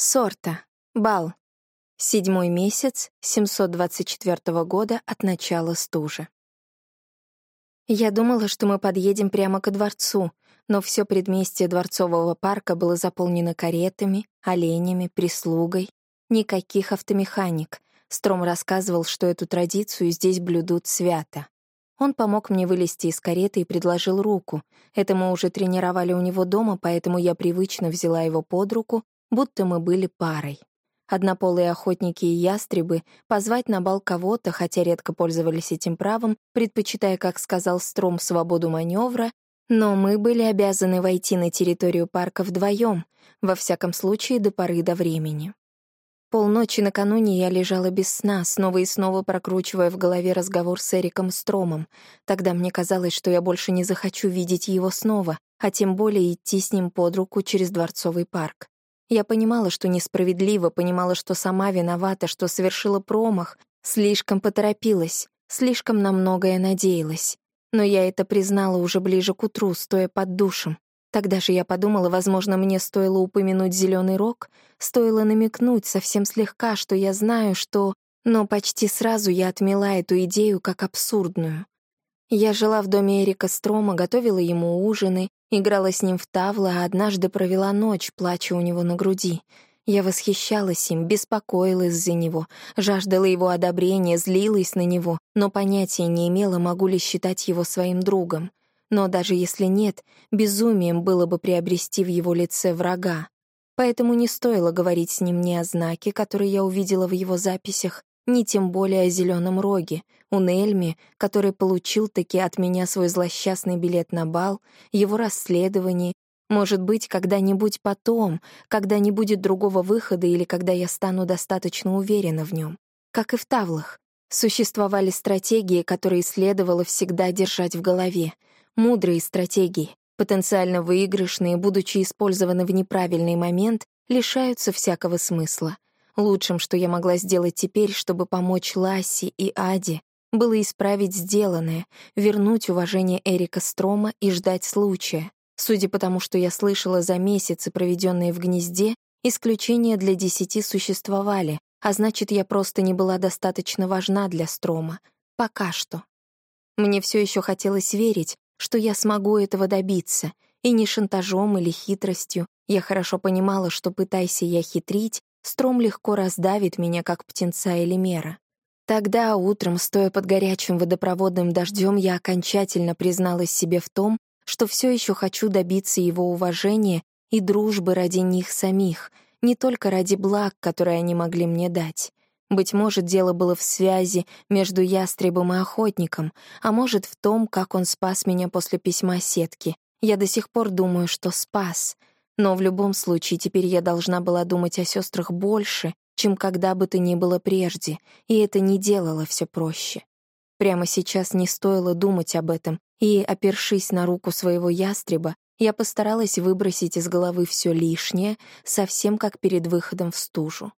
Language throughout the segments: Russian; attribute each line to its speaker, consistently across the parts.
Speaker 1: Сорта. Бал. Седьмой месяц 724 года от начала стужи. Я думала, что мы подъедем прямо ко дворцу, но все предместье дворцового парка было заполнено каретами, оленями, прислугой. Никаких автомеханик. Стром рассказывал, что эту традицию здесь блюдут свято. Он помог мне вылезти из кареты и предложил руку. Это мы уже тренировали у него дома, поэтому я привычно взяла его под руку будто мы были парой. Однополые охотники и ястребы позвать на бал кого-то, хотя редко пользовались этим правом, предпочитая, как сказал Стром, свободу маневра, но мы были обязаны войти на территорию парка вдвоем, во всяком случае до поры до времени. Полночи накануне я лежала без сна, снова и снова прокручивая в голове разговор с Эриком Стромом. Тогда мне казалось, что я больше не захочу видеть его снова, а тем более идти с ним под руку через Дворцовый парк. Я понимала, что несправедливо, понимала, что сама виновата, что совершила промах, слишком поторопилась, слишком на многое надеялась. Но я это признала уже ближе к утру, стоя под душем. Тогда же я подумала, возможно, мне стоило упомянуть зеленый рог, стоило намекнуть совсем слегка, что я знаю, что... Но почти сразу я отмела эту идею как абсурдную. Я жила в доме Эрика Строма, готовила ему ужины, играла с ним в тавлы, а однажды провела ночь, плача у него на груди. Я восхищалась им, беспокоилась за него, жаждала его одобрения, злилась на него, но понятия не имела, могу ли считать его своим другом. Но даже если нет, безумием было бы приобрести в его лице врага. Поэтому не стоило говорить с ним ни о знаке, который я увидела в его записях, ни тем более о зеленом роге, у Нельми, который получил таки от меня свой злосчастный билет на бал, его расследование, может быть, когда-нибудь потом, когда не будет другого выхода или когда я стану достаточно уверена в нем. Как и в тавлах. Существовали стратегии, которые следовало всегда держать в голове. Мудрые стратегии, потенциально выигрышные, будучи использованы в неправильный момент, лишаются всякого смысла. Лучшим, что я могла сделать теперь, чтобы помочь Ласси и Аде, было исправить сделанное, вернуть уважение Эрика Строма и ждать случая. Судя по тому, что я слышала за месяцы, проведенные в гнезде, исключения для десяти существовали, а значит, я просто не была достаточно важна для Строма. Пока что. Мне все еще хотелось верить, что я смогу этого добиться, и не шантажом или хитростью. Я хорошо понимала, что, пытайся я хитрить, Стром легко раздавит меня, как птенца или мера. Тогда утром, стоя под горячим водопроводным дождем, я окончательно призналась себе в том, что все еще хочу добиться его уважения и дружбы ради них самих, не только ради благ, которые они могли мне дать. Быть может, дело было в связи между ястребом и охотником, а может, в том, как он спас меня после письма сетки. Я до сих пор думаю, что спас — но в любом случае теперь я должна была думать о сестрах больше, чем когда бы то ни было прежде, и это не делало все проще. Прямо сейчас не стоило думать об этом, и, опершись на руку своего ястреба, я постаралась выбросить из головы все лишнее, совсем как перед выходом в стужу.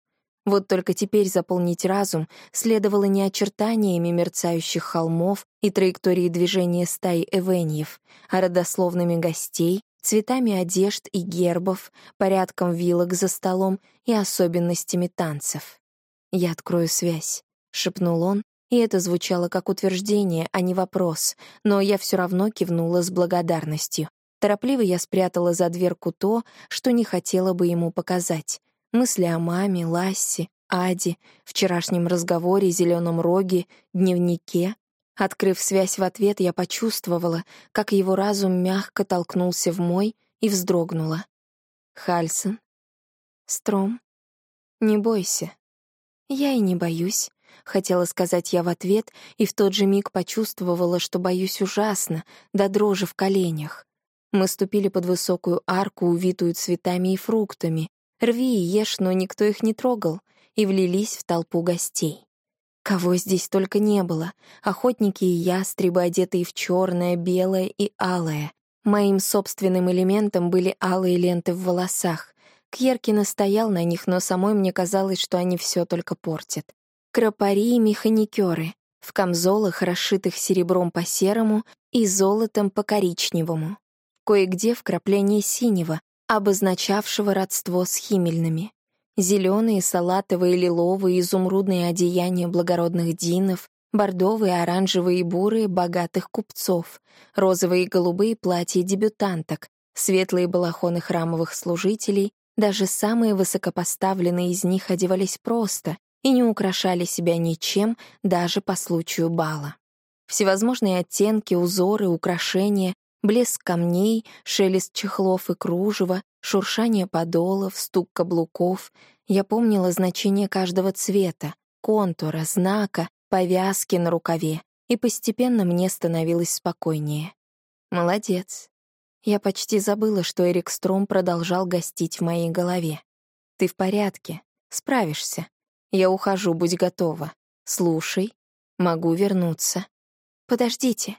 Speaker 1: Вот только теперь заполнить разум следовало не очертаниями мерцающих холмов и траектории движения стаи эвеньев, а родословными гостей, цветами одежд и гербов, порядком вилок за столом и особенностями танцев. «Я открою связь», — шепнул он, и это звучало как утверждение, а не вопрос, но я все равно кивнула с благодарностью. Торопливо я спрятала за дверку то, что не хотела бы ему показать. Мысли о маме, Лассе, Аде, вчерашнем разговоре, зеленом роге, дневнике, Открыв связь в ответ, я почувствовала, как его разум мягко толкнулся в мой и вздрогнула. «Хальсон? Стром? Не бойся». «Я и не боюсь», — хотела сказать я в ответ, и в тот же миг почувствовала, что боюсь ужасно, до дрожи в коленях. Мы ступили под высокую арку, увитую цветами и фруктами. Рви и ешь, но никто их не трогал, и влились в толпу гостей. Кого здесь только не было. Охотники и ястребы, одетые в черное, белое и алое. Моим собственным элементом были алые ленты в волосах. Кьерки настоял на них, но самой мне казалось, что они все только портят. Кропари и механикеры в камзолах, расшитых серебром по серому и золотом по коричневому. Кое-где вкрапление синего, обозначавшего родство с химельными. Зеленые, салатовые, лиловые, изумрудные одеяния благородных динов, бордовые, оранжевые и бурые богатых купцов, розовые и голубые платья дебютанток, светлые балахоны храмовых служителей, даже самые высокопоставленные из них одевались просто и не украшали себя ничем даже по случаю бала. Всевозможные оттенки, узоры, украшения, блеск камней, шелест чехлов и кружева, шуршание подолов, стук каблуков. Я помнила значение каждого цвета, контура, знака, повязки на рукаве, и постепенно мне становилось спокойнее. Молодец. Я почти забыла, что Эрик Стром продолжал гостить в моей голове. Ты в порядке, справишься. Я ухожу, будь готова. Слушай, могу вернуться. Подождите.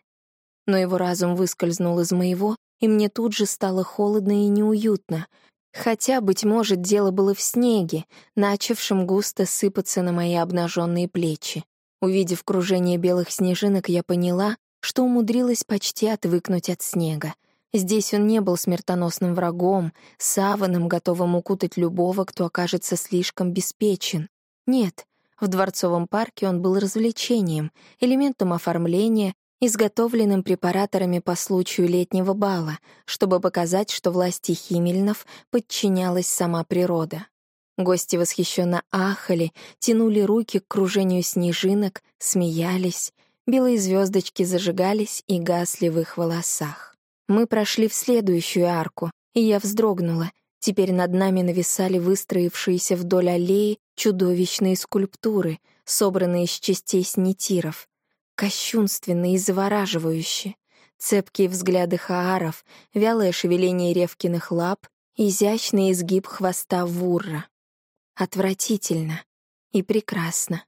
Speaker 1: Но его разум выскользнул из моего, и мне тут же стало холодно и неуютно, хотя, быть может, дело было в снеге, начавшем густо сыпаться на мои обнаженные плечи. Увидев кружение белых снежинок, я поняла, что умудрилась почти отвыкнуть от снега. Здесь он не был смертоносным врагом, саваном, готовым укутать любого, кто окажется слишком беспечен. Нет, в Дворцовом парке он был развлечением, элементом оформления, изготовленным препараторами по случаю летнего бала, чтобы показать, что власти Химельнов подчинялась сама природа. Гости восхищенно ахали, тянули руки к кружению снежинок, смеялись, белые звездочки зажигались и гасли в их волосах. Мы прошли в следующую арку, и я вздрогнула. Теперь над нами нависали выстроившиеся вдоль аллеи чудовищные скульптуры, собранные из частей снитиров, кощунственные и завораживающие. Цепкие взгляды хааров, вялое шевеление ревкиных лап, изящный изгиб хвоста вурра. Отвратительно и прекрасно.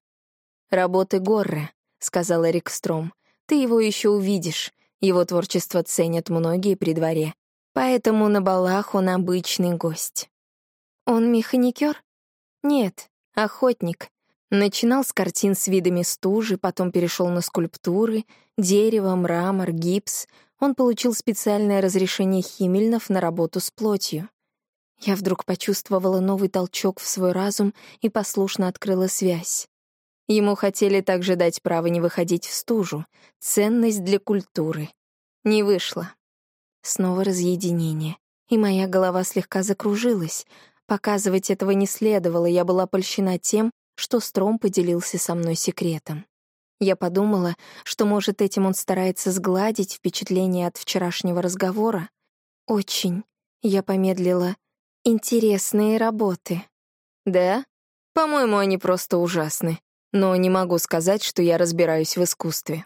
Speaker 1: «Работы Горре», — сказал Эрик Стром. «Ты его еще увидишь. Его творчество ценят многие при дворе. Поэтому на балах он обычный гость». «Он механикер?» «Нет, охотник. Начинал с картин с видами стужи, потом перешел на скульптуры, дерево, мрамор, гипс. Он получил специальное разрешение Химельнов на работу с плотью. Я вдруг почувствовала новый толчок в свой разум и послушно открыла связь. Ему хотели также дать право не выходить в стужу, ценность для культуры. Не вышло. Снова разъединение, и моя голова слегка закружилась. Показывать этого не следовало, я была польщена тем, что Стром поделился со мной секретом. Я подумала, что, может, этим он старается сгладить впечатление от вчерашнего разговора. Очень. Я помедлила. Интересные работы. Да? По-моему, они просто ужасны. Но не могу сказать, что я разбираюсь в искусстве.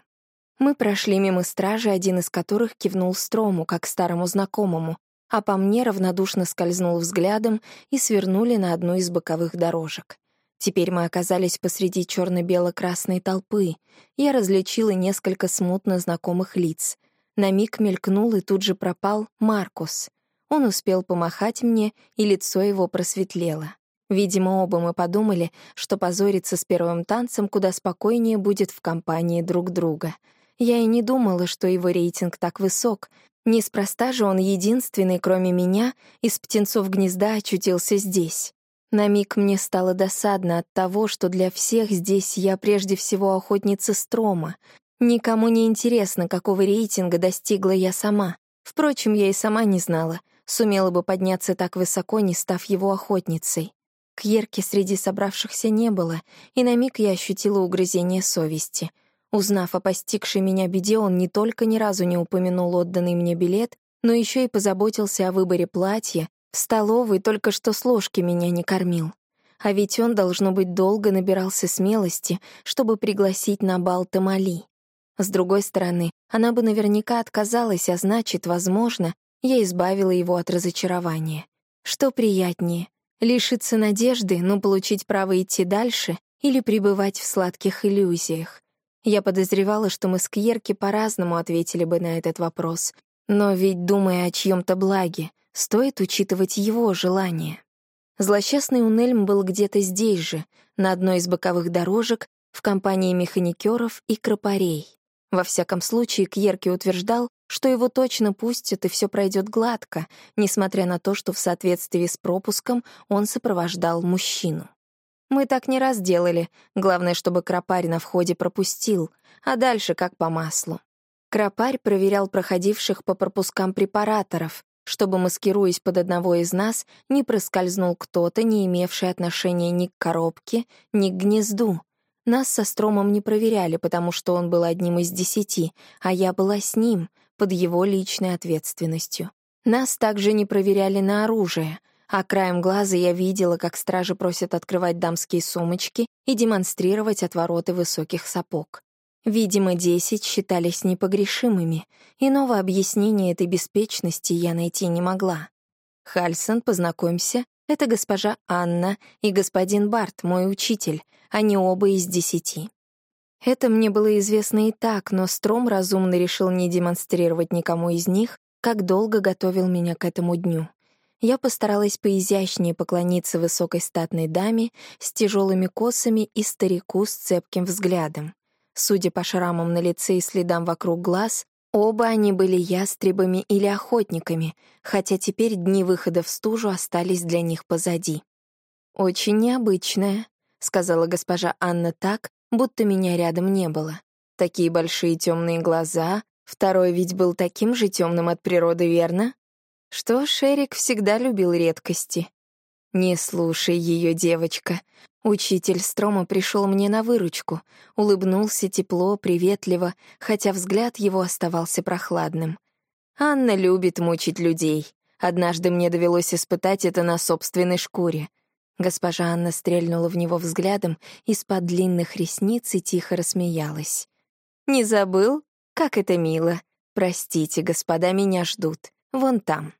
Speaker 1: Мы прошли мимо стражи, один из которых кивнул Строму, как старому знакомому, а по мне равнодушно скользнул взглядом и свернули на одну из боковых дорожек. Теперь мы оказались посреди черно бело красной толпы. Я различила несколько смутно знакомых лиц. На миг мелькнул и тут же пропал Маркус. Он успел помахать мне, и лицо его просветлело. Видимо, оба мы подумали, что позориться с первым танцем куда спокойнее будет в компании друг друга. Я и не думала, что его рейтинг так высок. Неспроста же он единственный, кроме меня, из птенцов гнезда очутился здесь. На миг мне стало досадно от того, что для всех здесь я прежде всего охотница Строма. Никому не интересно, какого рейтинга достигла я сама. Впрочем, я и сама не знала — сумела бы подняться так высоко, не став его охотницей. Кьерки среди собравшихся не было, и на миг я ощутила угрызение совести. Узнав о постигшей меня беде, он не только ни разу не упомянул отданный мне билет, но еще и позаботился о выборе платья, в столовой только что с ложки меня не кормил. А ведь он, должно быть, долго набирался смелости, чтобы пригласить на бал Тамали. С другой стороны, она бы наверняка отказалась, а значит, возможно, я избавила его от разочарования. Что приятнее, лишиться надежды, но получить право идти дальше или пребывать в сладких иллюзиях? Я подозревала, что мы с Кьерки по-разному ответили бы на этот вопрос, но ведь, думая о чьем-то благе, стоит учитывать его желание. Злосчастный Унельм был где-то здесь же, на одной из боковых дорожек, в компании механикеров и кропарей. Во всяком случае, Кьерки утверждал, что его точно пустят и все пройдет гладко, несмотря на то, что в соответствии с пропуском он сопровождал мужчину. Мы так не раз делали, главное, чтобы Кропарь на входе пропустил, а дальше как по маслу. Кропарь проверял проходивших по пропускам препараторов, чтобы, маскируясь под одного из нас, не проскользнул кто-то, не имевший отношения ни к коробке, ни к гнезду. Нас со Стромом не проверяли, потому что он был одним из десяти, а я была с ним, под его личной ответственностью. Нас также не проверяли на оружие, а краем глаза я видела, как стражи просят открывать дамские сумочки и демонстрировать отвороты высоких сапог. Видимо, десять считались непогрешимыми. Иного объяснения этой беспечности я найти не могла. «Хальсон, познакомься, это госпожа Анна и господин Барт, мой учитель. Они оба из десяти». Это мне было известно и так, но Стром разумно решил не демонстрировать никому из них, как долго готовил меня к этому дню. Я постаралась поизящнее поклониться высокой статной даме с тяжелыми косами и старику с цепким взглядом. Судя по шрамам на лице и следам вокруг глаз, оба они были ястребами или охотниками, хотя теперь дни выхода в стужу остались для них позади. «Очень необычная», — сказала госпожа Анна так, будто меня рядом не было. Такие большие темные глаза, второй ведь был таким же темным от природы, верно? Что Шерик всегда любил редкости. Не слушай ее, девочка. Учитель Строма пришел мне на выручку, улыбнулся тепло, приветливо, хотя взгляд его оставался прохладным. Анна любит мучить людей. Однажды мне довелось испытать это на собственной шкуре. Госпожа Анна стрельнула в него взглядом из-под длинных ресниц и тихо рассмеялась. «Не забыл? Как это мило! Простите, господа, меня ждут. Вон там».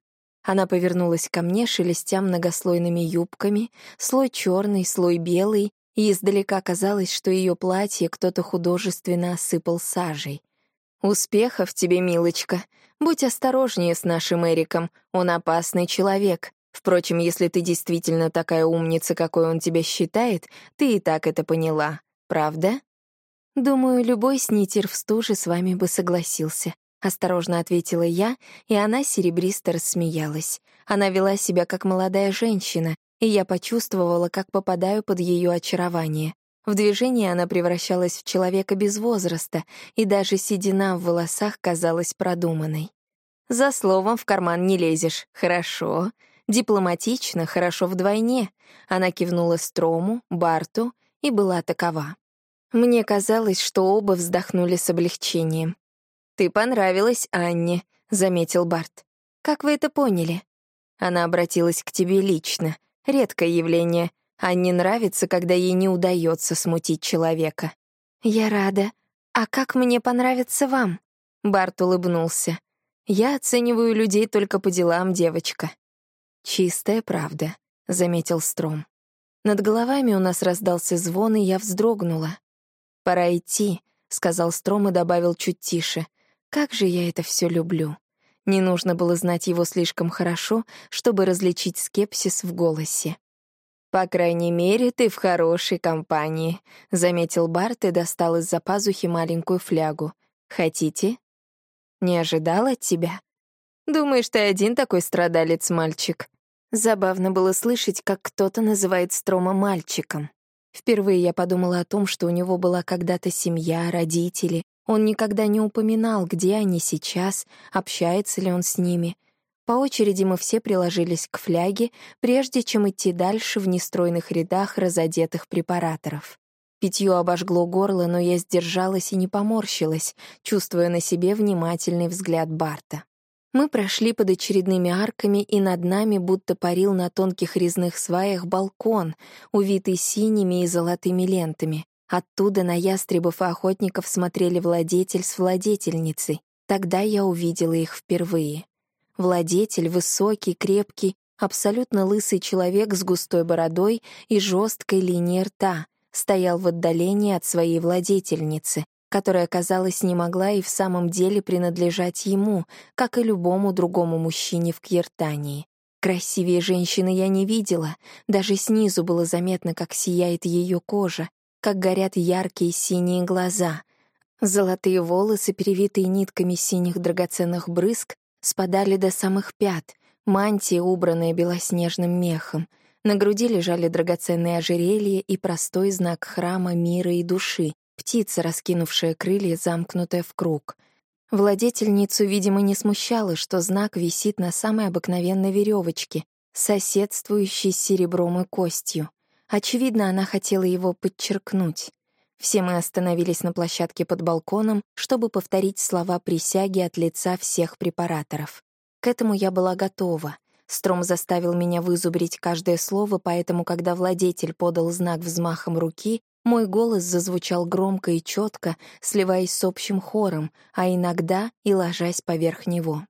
Speaker 1: Она повернулась ко мне, шелестя многослойными юбками, слой черный, слой белый, и издалека казалось, что ее платье кто-то художественно осыпал сажей. «Успехов тебе, милочка. Будь осторожнее с нашим Эриком, он опасный человек. Впрочем, если ты действительно такая умница, какой он тебя считает, ты и так это поняла, правда?» «Думаю, любой снитер в стуже с вами бы согласился», — осторожно ответила я, и она серебристо рассмеялась. Она вела себя как молодая женщина, и я почувствовала, как попадаю под ее очарование. В движении она превращалась в человека без возраста, и даже седина в волосах казалась продуманной. «За словом в карман не лезешь. Хорошо. Дипломатично, хорошо вдвойне». Она кивнула Строму, Барту и была такова. Мне казалось, что оба вздохнули с облегчением. «Ты понравилась Анне», — заметил Барт. «Как вы это поняли?» Она обратилась к тебе лично. Редкое явление. Анне нравится, когда ей не удается смутить человека. «Я рада. А как мне понравится вам?» Барт улыбнулся. «Я оцениваю людей только по делам, девочка». «Чистая правда», — заметил Стром. Над головами у нас раздался звон, и я вздрогнула. «Пора идти», — сказал Стром и добавил чуть тише. Как же я это все люблю. Не нужно было знать его слишком хорошо, чтобы различить скепсис в голосе. «По крайней мере, ты в хорошей компании», — заметил Барт и достал из-за пазухи маленькую флягу. «Хотите?» «Не ожидал от тебя?» «Думаешь, ты один такой страдалец, мальчик?» Забавно было слышать, как кто-то называет Строма мальчиком. Впервые я подумала о том, что у него была когда-то семья, родители, он никогда не упоминал, где они сейчас, общается ли он с ними. По очереди мы все приложились к фляге, прежде чем идти дальше в нестройных рядах разодетых препараторов. Питье обожгло горло, но я сдержалась и не поморщилась, чувствуя на себе внимательный взгляд Барта. Мы прошли под очередными арками, и над нами будто парил на тонких резных сваях балкон, увитый синими и золотыми лентами. Оттуда на ястребов и охотников смотрели владетель с владетельницей. Тогда я увидела их впервые. Владетель — высокий, крепкий, абсолютно лысый человек с густой бородой и жесткой линией рта, стоял в отдалении от своей владетельницы, которая, казалось, не могла и в самом деле принадлежать ему, как и любому другому мужчине в Кьертании. Красивее женщины я не видела, даже снизу было заметно, как сияет ее кожа, как горят яркие синие глаза, Золотые волосы, перевитые нитками синих драгоценных брызг, спадали до самых пят, мантия, убранная белоснежным мехом. На груди лежали драгоценные ожерелья и простой знак храма мира и души, птица, раскинувшая крылья, замкнутая в круг. Владетельницу, видимо, не смущало, что знак висит на самой обыкновенной веревочке, соседствующей с серебром и костью. Очевидно, она хотела его подчеркнуть. Все мы остановились на площадке под балконом, чтобы повторить слова присяги от лица всех препараторов. К этому я была готова. Стром заставил меня вызубрить каждое слово, поэтому, когда владетель подал знак взмахом руки, мой голос зазвучал громко и четко, сливаясь с общим хором, а иногда и ложась поверх него.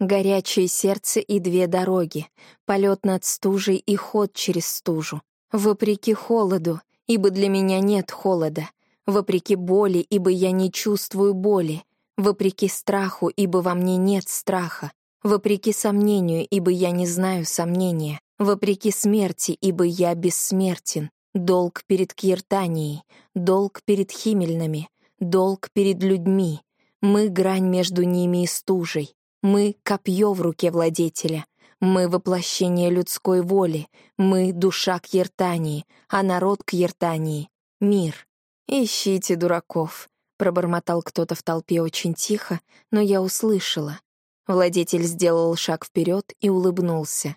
Speaker 1: Горячее сердце и две дороги, полет над стужей и ход через стужу. Вопреки холоду, ибо для меня нет холода, вопреки боли, ибо я не чувствую боли, вопреки страху, ибо во мне нет страха, вопреки сомнению, ибо я не знаю сомнения, вопреки смерти, ибо я бессмертен, долг перед Киртанией, долг перед Химельнами, долг перед людьми. Мы — грань между ними и стужей, мы — копье в руке владетеля — мы — воплощение людской воли, мы — душа к Ертании, а народ к Ертании — мир. «Ищите дураков», — пробормотал кто-то в толпе очень тихо, но я услышала. Владетель сделал шаг вперед и улыбнулся.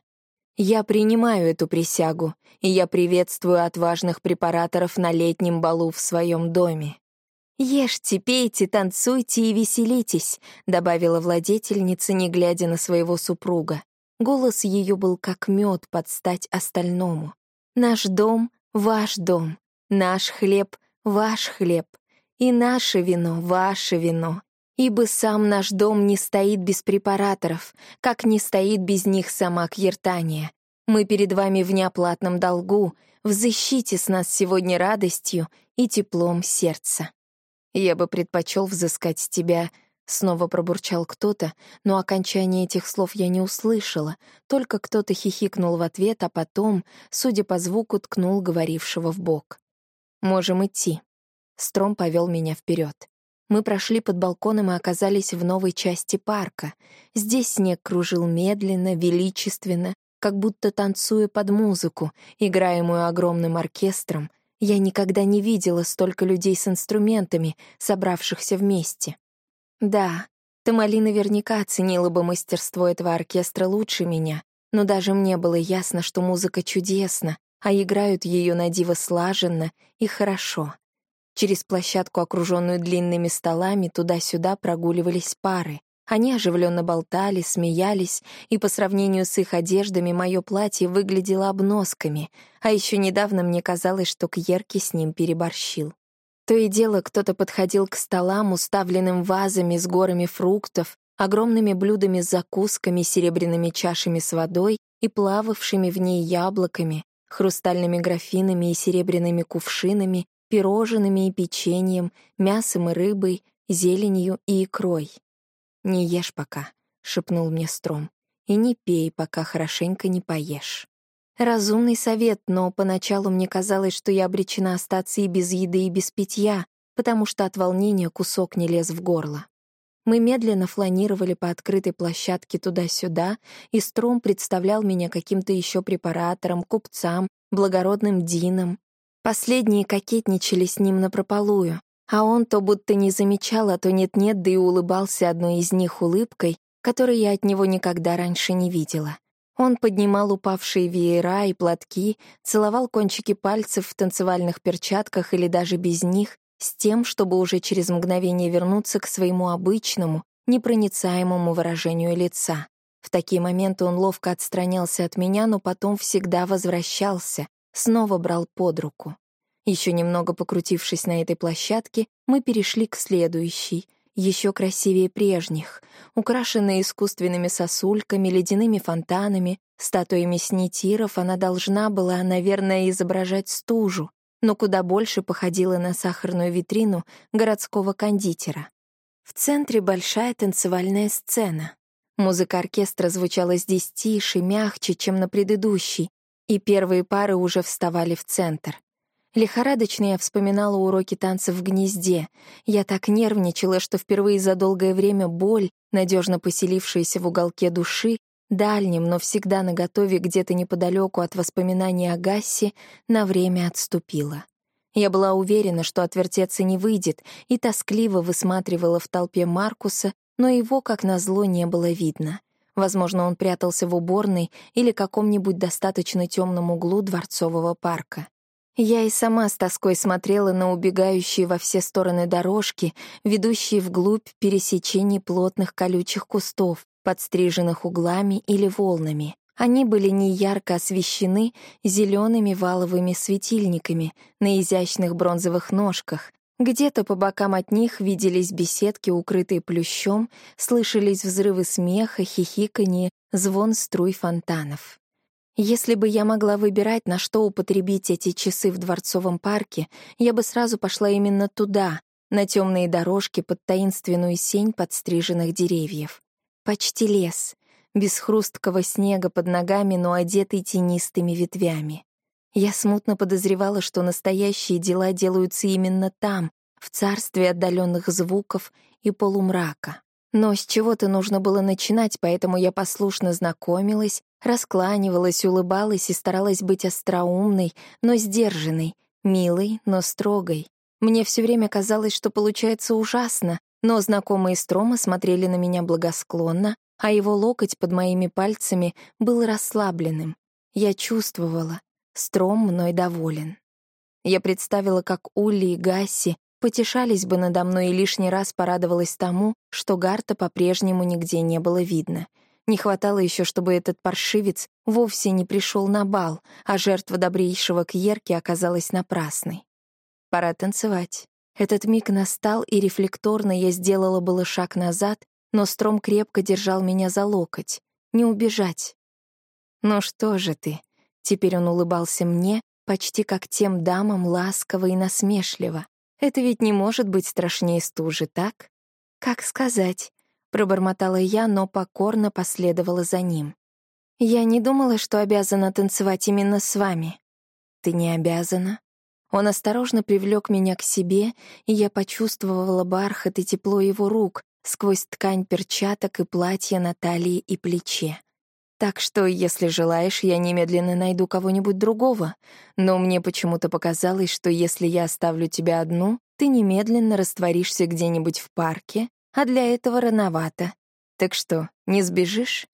Speaker 1: «Я принимаю эту присягу, и я приветствую отважных препараторов на летнем балу в своем доме». «Ешьте, пейте, танцуйте и веселитесь», — добавила владетельница, не глядя на своего супруга. Голос ее был как мед под стать остальному. «Наш дом — ваш дом, наш хлеб — ваш хлеб, и наше вино — ваше вино. Ибо сам наш дом не стоит без препараторов, как не стоит без них сама Кьертания. Мы перед вами в неоплатном долгу, взыщите с нас сегодня радостью и теплом сердца. Я бы предпочел взыскать с тебя Снова пробурчал кто-то, но окончание этих слов я не услышала, только кто-то хихикнул в ответ, а потом, судя по звуку, ткнул говорившего в бок. «Можем идти». Стром повел меня вперед. Мы прошли под балконом и оказались в новой части парка. Здесь снег кружил медленно, величественно, как будто танцуя под музыку, играемую огромным оркестром. Я никогда не видела столько людей с инструментами, собравшихся вместе. Да, Тамали наверняка оценила бы мастерство этого оркестра лучше меня, но даже мне было ясно, что музыка чудесна, а играют ее на диво слаженно и хорошо. Через площадку, окруженную длинными столами, туда-сюда прогуливались пары. Они оживленно болтали, смеялись, и по сравнению с их одеждами мое платье выглядело обносками, а еще недавно мне казалось, что Кьерки с ним переборщил. То и дело кто-то подходил к столам, уставленным вазами с горами фруктов, огромными блюдами с закусками, серебряными чашами с водой и плававшими в ней яблоками, хрустальными графинами и серебряными кувшинами, пирожными и печеньем, мясом и рыбой, зеленью и икрой. «Не ешь пока», — шепнул мне Стром, — «и не пей, пока хорошенько не поешь». Разумный совет, но поначалу мне казалось, что я обречена остаться и без еды, и без питья, потому что от волнения кусок не лез в горло. Мы медленно фланировали по открытой площадке туда-сюда, и Стром представлял меня каким-то еще препаратором, купцам, благородным Дином. Последние кокетничали с ним напропалую, а он то будто не замечал, а то нет-нет, да и улыбался одной из них улыбкой, которой я от него никогда раньше не видела — он поднимал упавшие веера и платки, целовал кончики пальцев в танцевальных перчатках или даже без них, с тем, чтобы уже через мгновение вернуться к своему обычному, непроницаемому выражению лица. В такие моменты он ловко отстранялся от меня, но потом всегда возвращался, снова брал под руку. Еще немного покрутившись на этой площадке, мы перешли к следующей — еще красивее прежних, украшенная искусственными сосульками, ледяными фонтанами, статуями снитиров, она должна была, наверное, изображать стужу, но куда больше походила на сахарную витрину городского кондитера. В центре большая танцевальная сцена. Музыка оркестра звучала здесь тише, мягче, чем на предыдущей, и первые пары уже вставали в центр. Лихорадочно я вспоминала уроки танцев в гнезде. Я так нервничала, что впервые за долгое время боль, надежно поселившаяся в уголке души, дальним, но всегда наготове где-то неподалеку от воспоминаний о Гассе, на время отступила. Я была уверена, что отвертеться не выйдет, и тоскливо высматривала в толпе Маркуса, но его, как назло, не было видно. Возможно, он прятался в уборной или каком-нибудь достаточно темном углу дворцового парка. Я и сама с тоской смотрела на убегающие во все стороны дорожки, ведущие вглубь пересечений плотных колючих кустов, подстриженных углами или волнами. Они были неярко освещены зелеными валовыми светильниками на изящных бронзовых ножках. Где-то по бокам от них виделись беседки, укрытые плющом, слышались взрывы смеха, хихиканье, звон струй фонтанов. Если бы я могла выбирать, на что употребить эти часы в Дворцовом парке, я бы сразу пошла именно туда, на темные дорожки под таинственную сень подстриженных деревьев. Почти лес, без хрусткого снега под ногами, но одетый тенистыми ветвями. Я смутно подозревала, что настоящие дела делаются именно там, в царстве отдаленных звуков и полумрака. Но с чего-то нужно было начинать, поэтому я послушно знакомилась, Раскланивалась, улыбалась и старалась быть остроумной, но сдержанной, милой, но строгой. Мне все время казалось, что получается ужасно, но знакомые Строма смотрели на меня благосклонно, а его локоть под моими пальцами был расслабленным. Я чувствовала, Стром мной доволен. Я представила, как Улли и Гасси потешались бы надо мной и лишний раз порадовалась тому, что Гарта по-прежнему нигде не было видно — не хватало еще, чтобы этот паршивец вовсе не пришел на бал, а жертва добрейшего Кьерки оказалась напрасной. Пора танцевать. Этот миг настал, и рефлекторно я сделала было шаг назад, но Стром крепко держал меня за локоть. Не убежать. «Ну что же ты?» Теперь он улыбался мне, почти как тем дамам, ласково и насмешливо. «Это ведь не может быть страшнее стужи, так?» «Как сказать?» Пробормотала я, но покорно последовала за ним. «Я не думала, что обязана танцевать именно с вами». «Ты не обязана». Он осторожно привлек меня к себе, и я почувствовала бархат и тепло его рук сквозь ткань перчаток и платья на талии и плече. Так что, если желаешь, я немедленно найду кого-нибудь другого. Но мне почему-то показалось, что если я оставлю тебя одну, ты немедленно растворишься где-нибудь в парке, а для этого рановато. Так что, не сбежишь?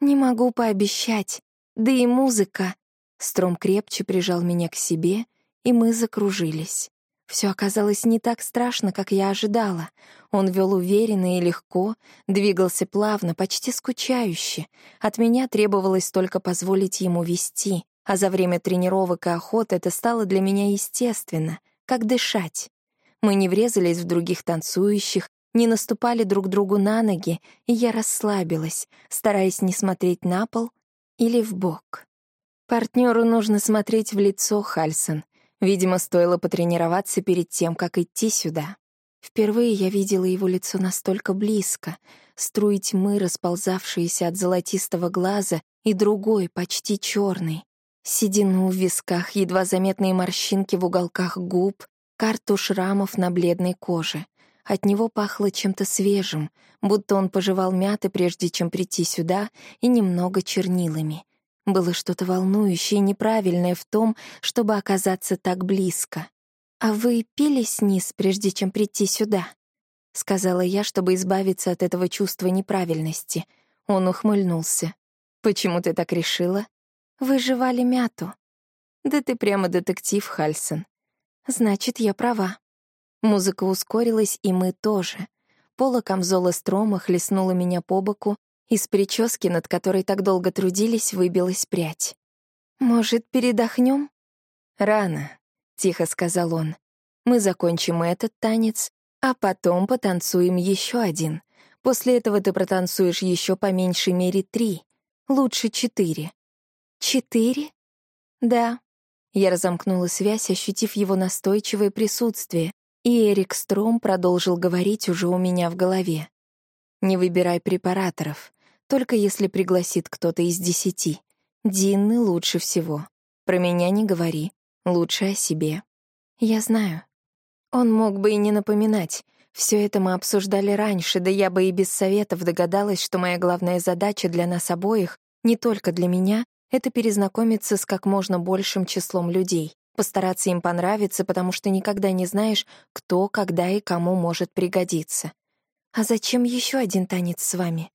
Speaker 1: Не могу пообещать. Да и музыка. Стром крепче прижал меня к себе, и мы закружились. Все оказалось не так страшно, как я ожидала. Он вел уверенно и легко, двигался плавно, почти скучающе. От меня требовалось только позволить ему вести, а за время тренировок и охоты это стало для меня естественно, как дышать. Мы не врезались в других танцующих, не наступали друг другу на ноги, и я расслабилась, стараясь не смотреть на пол или в бок. Партнеру нужно смотреть в лицо, Хальсон. Видимо, стоило потренироваться перед тем, как идти сюда. Впервые я видела его лицо настолько близко, струи тьмы, расползавшиеся от золотистого глаза, и другой, почти черный. Седину в висках, едва заметные морщинки в уголках губ, карту шрамов на бледной коже — от него пахло чем-то свежим, будто он пожевал мяты, прежде чем прийти сюда, и немного чернилами. Было что-то волнующее и неправильное в том, чтобы оказаться так близко. «А вы пили сниз, прежде чем прийти сюда?» — сказала я, чтобы избавиться от этого чувства неправильности. Он ухмыльнулся. «Почему ты так решила?» «Вы жевали мяту». «Да ты прямо детектив, Хальсон». «Значит, я права». Музыка ускорилась, и мы тоже. Пола камзола строма хлестнула меня по боку, из прически, над которой так долго трудились, выбилась прядь. «Может, передохнем?» «Рано», — тихо сказал он. «Мы закончим этот танец, а потом потанцуем еще один. После этого ты протанцуешь еще по меньшей мере три, лучше четыре». «Четыре?» «Да». Я разомкнула связь, ощутив его настойчивое присутствие, и Эрик Стром продолжил говорить уже у меня в голове. «Не выбирай препараторов, только если пригласит кто-то из десяти. Динны лучше всего. Про меня не говори. лучше о себе. Я знаю. Он мог бы и не напоминать. Все это мы обсуждали раньше, да я бы и без советов догадалась, что моя главная задача для нас обоих, не только для меня, это перезнакомиться с как можно большим числом людей, постараться им понравиться, потому что никогда не знаешь, кто, когда и кому может пригодиться. А зачем еще один танец с вами?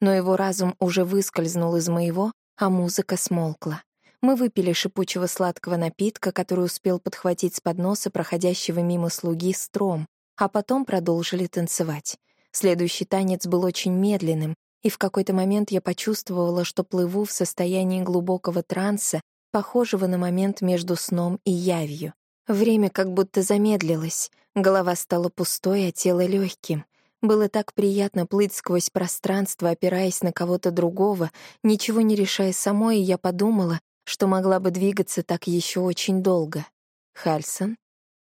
Speaker 1: Но его разум уже выскользнул из моего, а музыка смолкла. Мы выпили шипучего сладкого напитка, который успел подхватить с подноса проходящего мимо слуги стром, а потом продолжили танцевать. Следующий танец был очень медленным, и в какой-то момент я почувствовала, что плыву в состоянии глубокого транса, похожего на момент между сном и явью. Время как будто замедлилось, голова стала пустой, а тело легким. Было так приятно плыть сквозь пространство, опираясь на кого-то другого, ничего не решая самой, и я подумала, что могла бы двигаться так еще очень долго. Хальсон,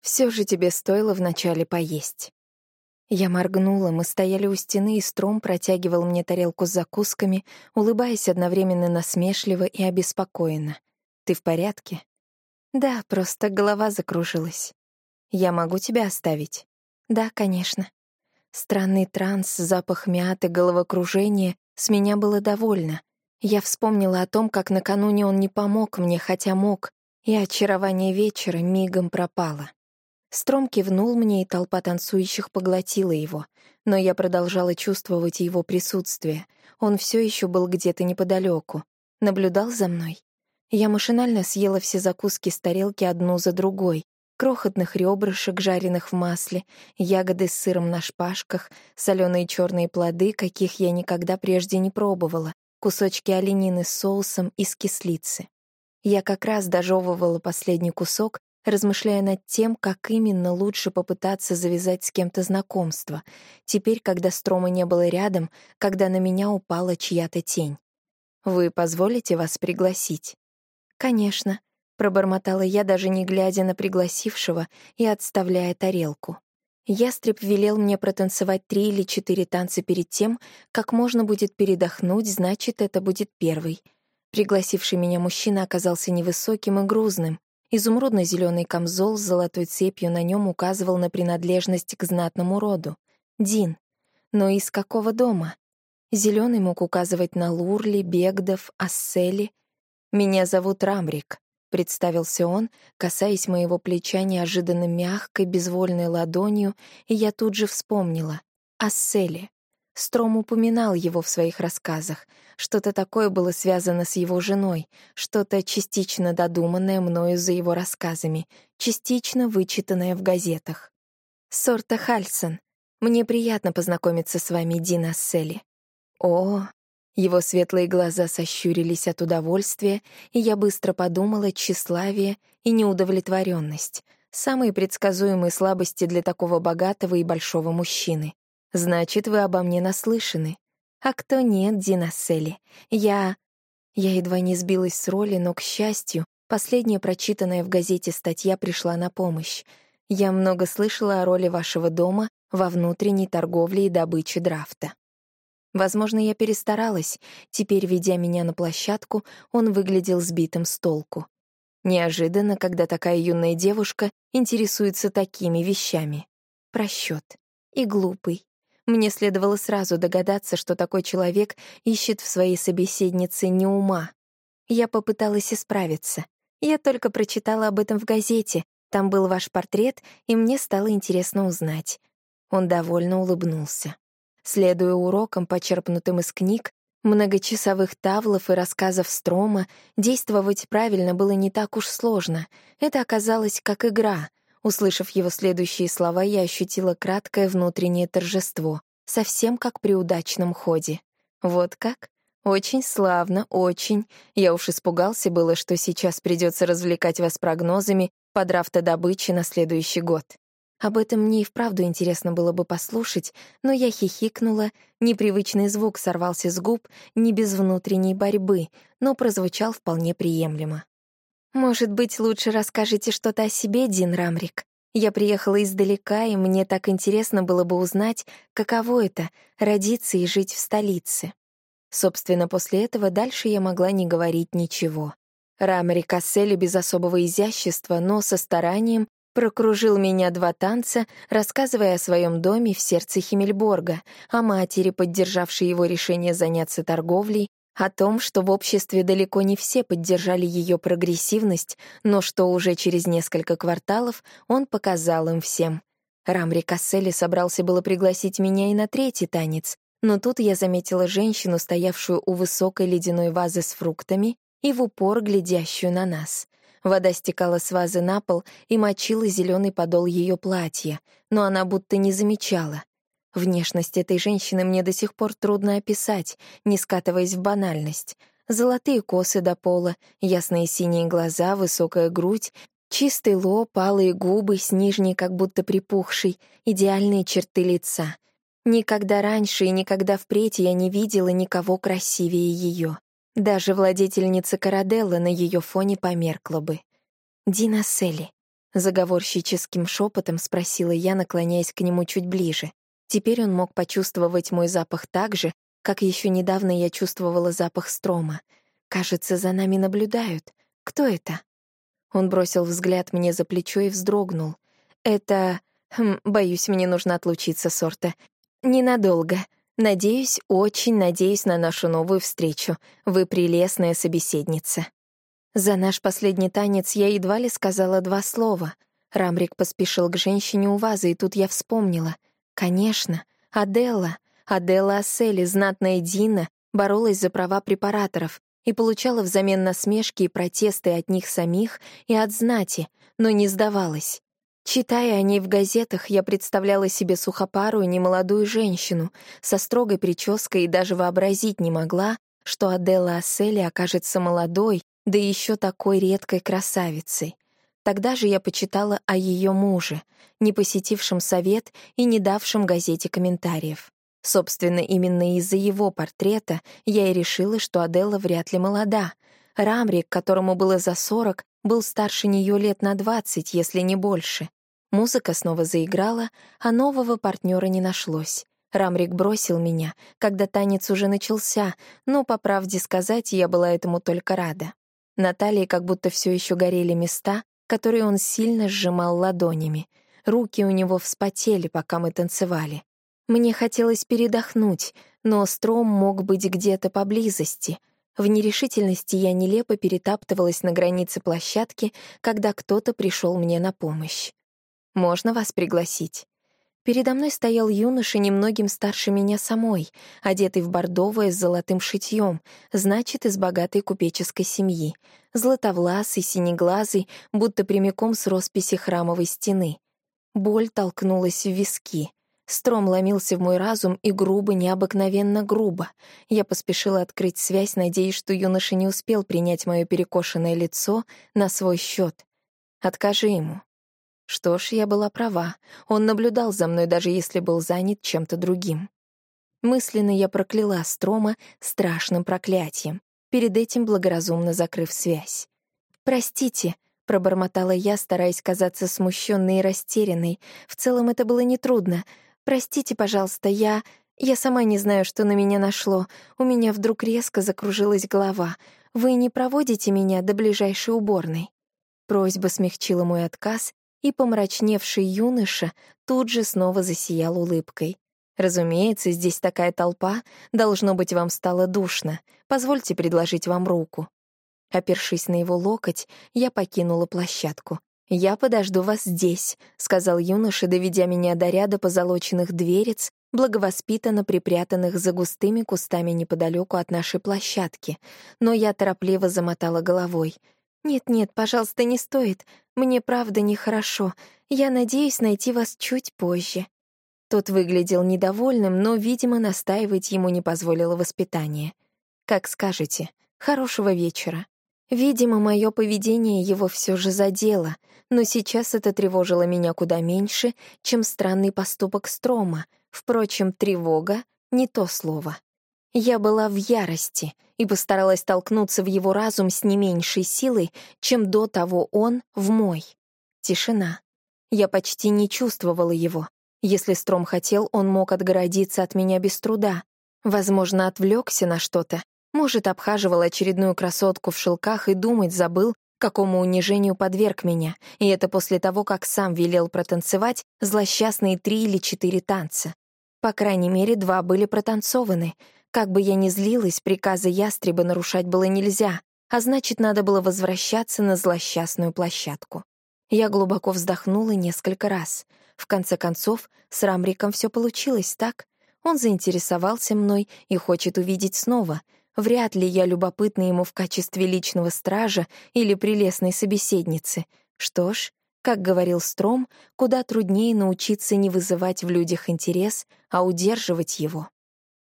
Speaker 1: все же тебе стоило вначале поесть. Я моргнула, мы стояли у стены, и Стром протягивал мне тарелку с закусками, улыбаясь одновременно насмешливо и обеспокоенно. «Ты в порядке?» «Да, просто голова закружилась. Я могу тебя оставить?» «Да, конечно». Странный транс, запах мяты, головокружение — с меня было довольно. Я вспомнила о том, как накануне он не помог мне, хотя мог, и очарование вечера мигом пропало. Стром кивнул мне, и толпа танцующих поглотила его, но я продолжала чувствовать его присутствие. Он все еще был где-то неподалеку, наблюдал за мной. Я машинально съела все закуски с тарелки одну за другой, крохотных ребрышек, жареных в масле, ягоды с сыром на шпажках, соленые черные плоды, каких я никогда прежде не пробовала, кусочки оленины с соусом из кислицы. Я как раз дожевывала последний кусок, размышляя над тем, как именно лучше попытаться завязать с кем-то знакомство, теперь, когда Строма не было рядом, когда на меня упала чья-то тень. «Вы позволите вас пригласить?» «Конечно», — пробормотала я, даже не глядя на пригласившего и отставляя тарелку. Ястреб велел мне протанцевать три или четыре танца перед тем, как можно будет передохнуть, значит, это будет первый. Пригласивший меня мужчина оказался невысоким и грузным. изумрудно зеленый камзол с золотой цепью на нем указывал на принадлежность к знатному роду. Дин. Но из какого дома? Зеленый мог указывать на Лурли, Бегдов, Ассели. «Меня зовут Рамрик», Представился он, касаясь моего плеча неожиданно мягкой, безвольной ладонью, и я тут же вспомнила. О Селе. Стром упоминал его в своих рассказах. Что-то такое было связано с его женой, что-то частично додуманное мною за его рассказами, частично вычитанное в газетах. «Сорта Хальсон. Мне приятно познакомиться с вами, Дина Селли». «О, его светлые глаза сощурились от удовольствия, и я быстро подумала тщеславие и неудовлетворенность — самые предсказуемые слабости для такого богатого и большого мужчины. Значит, вы обо мне наслышаны. А кто нет, Динасели? Я... Я едва не сбилась с роли, но, к счастью, последняя прочитанная в газете статья пришла на помощь. Я много слышала о роли вашего дома во внутренней торговле и добыче драфта. Возможно, я перестаралась. Теперь, ведя меня на площадку, он выглядел сбитым с толку. Неожиданно, когда такая юная девушка интересуется такими вещами. Просчет. И глупый. Мне следовало сразу догадаться, что такой человек ищет в своей собеседнице не ума. Я попыталась исправиться. Я только прочитала об этом в газете. Там был ваш портрет, и мне стало интересно узнать. Он довольно улыбнулся. Следуя урокам, почерпнутым из книг, многочасовых тавлов и рассказов Строма, действовать правильно было не так уж сложно. Это оказалось как игра. Услышав его следующие слова, я ощутила краткое внутреннее торжество, совсем как при удачном ходе. Вот как? Очень славно, очень. Я уж испугался было, что сейчас придется развлекать вас прогнозами по драфтодобыче на следующий год. Об этом мне и вправду интересно было бы послушать, но я хихикнула, непривычный звук сорвался с губ, не без внутренней борьбы, но прозвучал вполне приемлемо. «Может быть, лучше расскажете что-то о себе, Дин Рамрик? Я приехала издалека, и мне так интересно было бы узнать, каково это — родиться и жить в столице». Собственно, после этого дальше я могла не говорить ничего. Рамри Касселли без особого изящества, но со старанием прокружил меня два танца, рассказывая о своем доме в сердце Химмельборга, о матери, поддержавшей его решение заняться торговлей, о том, что в обществе далеко не все поддержали ее прогрессивность, но что уже через несколько кварталов он показал им всем. Рамри Касселли собрался было пригласить меня и на третий танец, но тут я заметила женщину, стоявшую у высокой ледяной вазы с фруктами и в упор глядящую на нас. Вода стекала с вазы на пол и мочила зеленый подол ее платья, но она будто не замечала. Внешность этой женщины мне до сих пор трудно описать, не скатываясь в банальность. Золотые косы до пола, ясные синие глаза, высокая грудь, чистый лоб, алые губы с нижней как будто припухшей, идеальные черты лица. Никогда раньше и никогда впредь я не видела никого красивее ее. Даже владетельница Караделла на ее фоне померкла бы. «Дина Селли», — заговорщическим шепотом спросила я, наклоняясь к нему чуть ближе. Теперь он мог почувствовать мой запах так же, как еще недавно я чувствовала запах строма. Кажется, за нами наблюдают. Кто это? Он бросил взгляд мне за плечо и вздрогнул. Это... Хм, боюсь, мне нужно отлучиться, Сорта. Ненадолго. Надеюсь, очень надеюсь на нашу новую встречу. Вы прелестная собеседница. За наш последний танец я едва ли сказала два слова. Рамрик поспешил к женщине у вазы, и тут я вспомнила — Конечно, Аделла, Аделла Ассели, знатная Дина, боролась за права препараторов и получала взамен насмешки и протесты от них самих и от знати, но не сдавалась. Читая о ней в газетах, я представляла себе сухопарую немолодую женщину со строгой прической и даже вообразить не могла, что Аделла Ассели окажется молодой, да еще такой редкой красавицей. Тогда же я почитала о ее муже, не посетившем совет и не давшем газете комментариев. Собственно, именно из-за его портрета я и решила, что Аделла вряд ли молода. Рамрик, которому было за сорок, был старше нее лет на двадцать, если не больше. Музыка снова заиграла, а нового партнера не нашлось. Рамрик бросил меня, когда танец уже начался, но, по правде сказать, я была этому только рада. На как будто все еще горели места, который он сильно сжимал ладонями. Руки у него вспотели, пока мы танцевали. Мне хотелось передохнуть, но Стром мог быть где-то поблизости. В нерешительности я нелепо перетаптывалась на границе площадки, когда кто-то пришел мне на помощь. «Можно вас пригласить?» Передо мной стоял юноша немногим старше меня самой, одетый в бордовое с золотым шитьем, значит, из богатой купеческой семьи, златовласый, синеглазый, будто прямиком с росписи храмовой стены. Боль толкнулась в виски. Стром ломился в мой разум и грубо, необыкновенно грубо. Я поспешила открыть связь, надеясь, что юноша не успел принять мое перекошенное лицо на свой счет. Откажи ему. Что ж, я была права. Он наблюдал за мной, даже если был занят чем-то другим. Мысленно я прокляла Строма страшным проклятием, перед этим благоразумно закрыв связь. «Простите», — пробормотала я, стараясь казаться смущенной и растерянной. В целом это было нетрудно. «Простите, пожалуйста, я... Я сама не знаю, что на меня нашло. У меня вдруг резко закружилась голова. Вы не проводите меня до ближайшей уборной?» Просьба смягчила мой отказ, и помрачневший юноша тут же снова засиял улыбкой. «Разумеется, здесь такая толпа, должно быть, вам стало душно. Позвольте предложить вам руку». Опершись на его локоть, я покинула площадку. «Я подожду вас здесь», — сказал юноша, доведя меня до ряда позолоченных дверец, благовоспитанно припрятанных за густыми кустами неподалеку от нашей площадки. Но я торопливо замотала головой — «Нет-нет, пожалуйста, не стоит. Мне правда нехорошо. Я надеюсь найти вас чуть позже». Тот выглядел недовольным, но, видимо, настаивать ему не позволило воспитание. «Как скажете. Хорошего вечера». Видимо, мое поведение его все же задело, но сейчас это тревожило меня куда меньше, чем странный поступок Строма. Впрочем, тревога — не то слово. Я была в ярости и постаралась толкнуться в его разум с не меньшей силой, чем до того он в мой. Тишина. Я почти не чувствовала его. Если Стром хотел, он мог отгородиться от меня без труда. Возможно, отвлекся на что-то, Может, обхаживал очередную красотку в шелках и думать забыл, какому унижению подверг меня, и это после того, как сам велел протанцевать злосчастные три или четыре танца. По крайней мере, два были протанцованы. Как бы я ни злилась, приказы ястреба нарушать было нельзя, а значит, надо было возвращаться на злосчастную площадку. Я глубоко вздохнула несколько раз. В конце концов, с Рамриком все получилось, так? Он заинтересовался мной и хочет увидеть снова — Вряд ли я любопытна ему в качестве личного стража или прелестной собеседницы. Что ж, как говорил Стром, куда труднее научиться не вызывать в людях интерес, а удерживать его.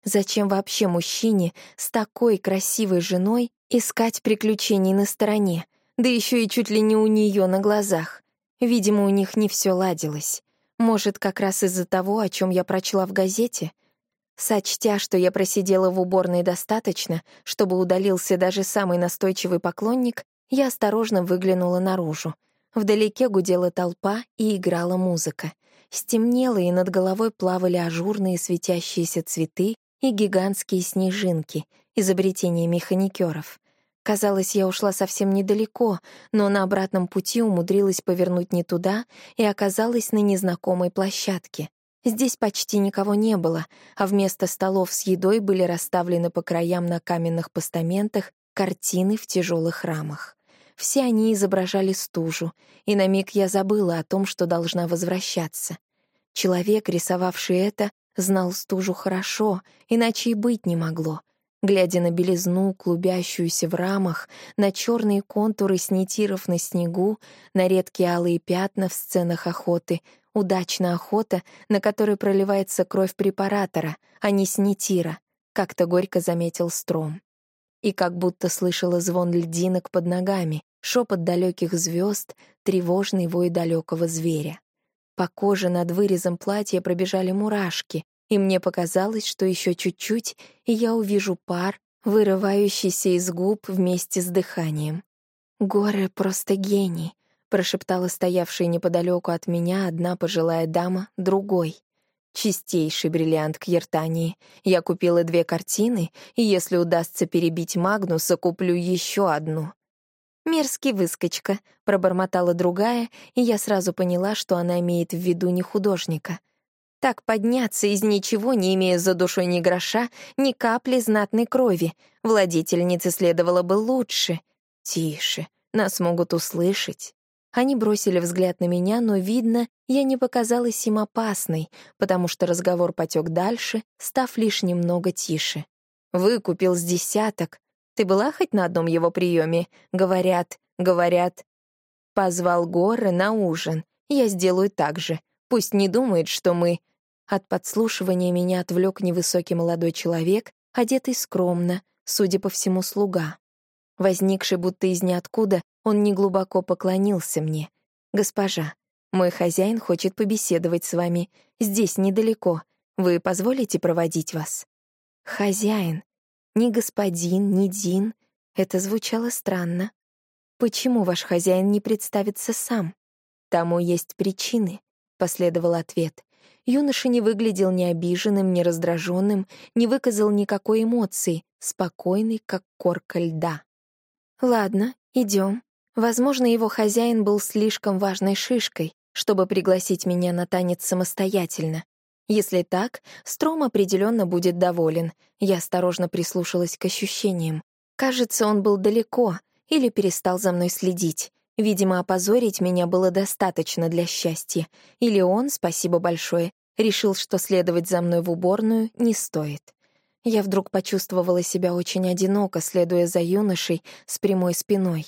Speaker 1: Зачем вообще мужчине с такой красивой женой искать приключений на стороне, да еще и чуть ли не у нее на глазах? Видимо, у них не все ладилось. Может, как раз из-за того, о чем я прочла в газете? Сочтя, что я просидела в уборной достаточно, чтобы удалился даже самый настойчивый поклонник, я осторожно выглянула наружу. Вдалеке гудела толпа и играла музыка. Стемнело, и над головой плавали ажурные светящиеся цветы и гигантские снежинки, изобретения механикеров. Казалось, я ушла совсем недалеко, но на обратном пути умудрилась повернуть не туда и оказалась на незнакомой площадке. Здесь почти никого не было, а вместо столов с едой были расставлены по краям на каменных постаментах картины в тяжелых рамах. Все они изображали стужу, и на миг я забыла о том, что должна возвращаться. Человек, рисовавший это, знал стужу хорошо, иначе и быть не могло. Глядя на белизну, клубящуюся в рамах, на черные контуры снитиров на снегу, на редкие алые пятна в сценах охоты, Удачная охота, на которой проливается кровь препаратора, а не снитира, как-то горько заметил Стром. И как будто слышала звон льдинок под ногами, шепот далеких звезд, тревожный вой далекого зверя. По коже над вырезом платья пробежали мурашки, и мне показалось, что еще чуть-чуть, и я увижу пар, вырывающийся из губ вместе с дыханием. Горы просто гений, прошептала стоявшая неподалеку от меня одна пожилая дама, другой. Чистейший бриллиант к Ертании. Я купила две картины, и если удастся перебить Магнуса, куплю еще одну. «Мерзкий выскочка», — пробормотала другая, и я сразу поняла, что она имеет в виду не художника. Так подняться из ничего, не имея за душой ни гроша, ни капли знатной крови. Владительнице следовало бы лучше. Тише, нас могут услышать. Они бросили взгляд на меня, но, видно, я не показалась им опасной, потому что разговор потек дальше, став лишь немного тише. «Выкупил с десяток. Ты была хоть на одном его приеме? Говорят, говорят». Позвал Горы на ужин. Я сделаю так же. Пусть не думает, что мы... От подслушивания меня отвлек невысокий молодой человек, одетый скромно, судя по всему, слуга. Возникший будто из ниоткуда, он неглубоко поклонился мне. «Госпожа, мой хозяин хочет побеседовать с вами. Здесь недалеко. Вы позволите проводить вас?» «Хозяин. Ни господин, ни Дин. Это звучало странно. Почему ваш хозяин не представится сам?» «Тому есть причины», — последовал ответ. Юноша не выглядел ни обиженным, ни раздраженным, не выказал никакой эмоции, спокойный, как корка льда. Ладно, идем. Возможно, его хозяин был слишком важной шишкой, чтобы пригласить меня на танец самостоятельно. Если так, Стром определенно будет доволен. Я осторожно прислушалась к ощущениям. Кажется, он был далеко или перестал за мной следить. Видимо, опозорить меня было достаточно для счастья. Или он, спасибо большое, решил, что следовать за мной в уборную не стоит. Я вдруг почувствовала себя очень одиноко, следуя за юношей с прямой спиной.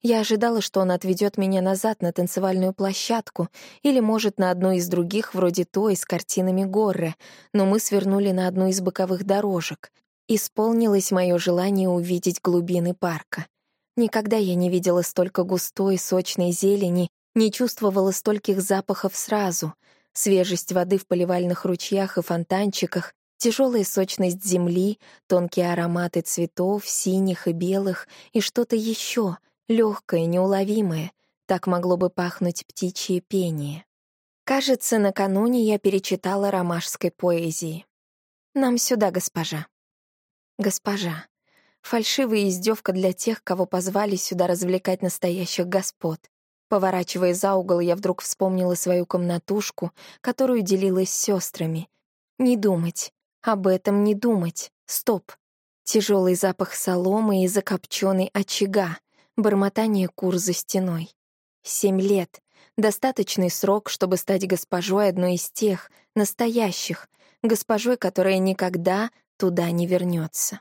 Speaker 1: Я ожидала, что он отведет меня назад на танцевальную площадку или, может, на одну из других, вроде той, с картинами Горре, но мы свернули на одну из боковых дорожек. Исполнилось мое желание увидеть глубины парка. Никогда я не видела столько густой, сочной зелени, не чувствовала стольких запахов сразу. Свежесть воды в поливальных ручьях и фонтанчиках, Тяжелая сочность земли, тонкие ароматы цветов, синих и белых, и что-то еще, легкое, неуловимое. Так могло бы пахнуть птичье пение. Кажется, накануне я перечитала ромашской поэзии. «Нам сюда, госпожа». Госпожа. Фальшивая издевка для тех, кого позвали сюда развлекать настоящих господ. Поворачивая за угол, я вдруг вспомнила свою комнатушку, которую делилась с сестрами. Не думать. Об этом не думать. Стоп. Тяжелый запах соломы и закопченный очага, бормотание кур за стеной. Семь лет. Достаточный срок, чтобы стать госпожой одной из тех, настоящих, госпожой, которая никогда туда не вернется.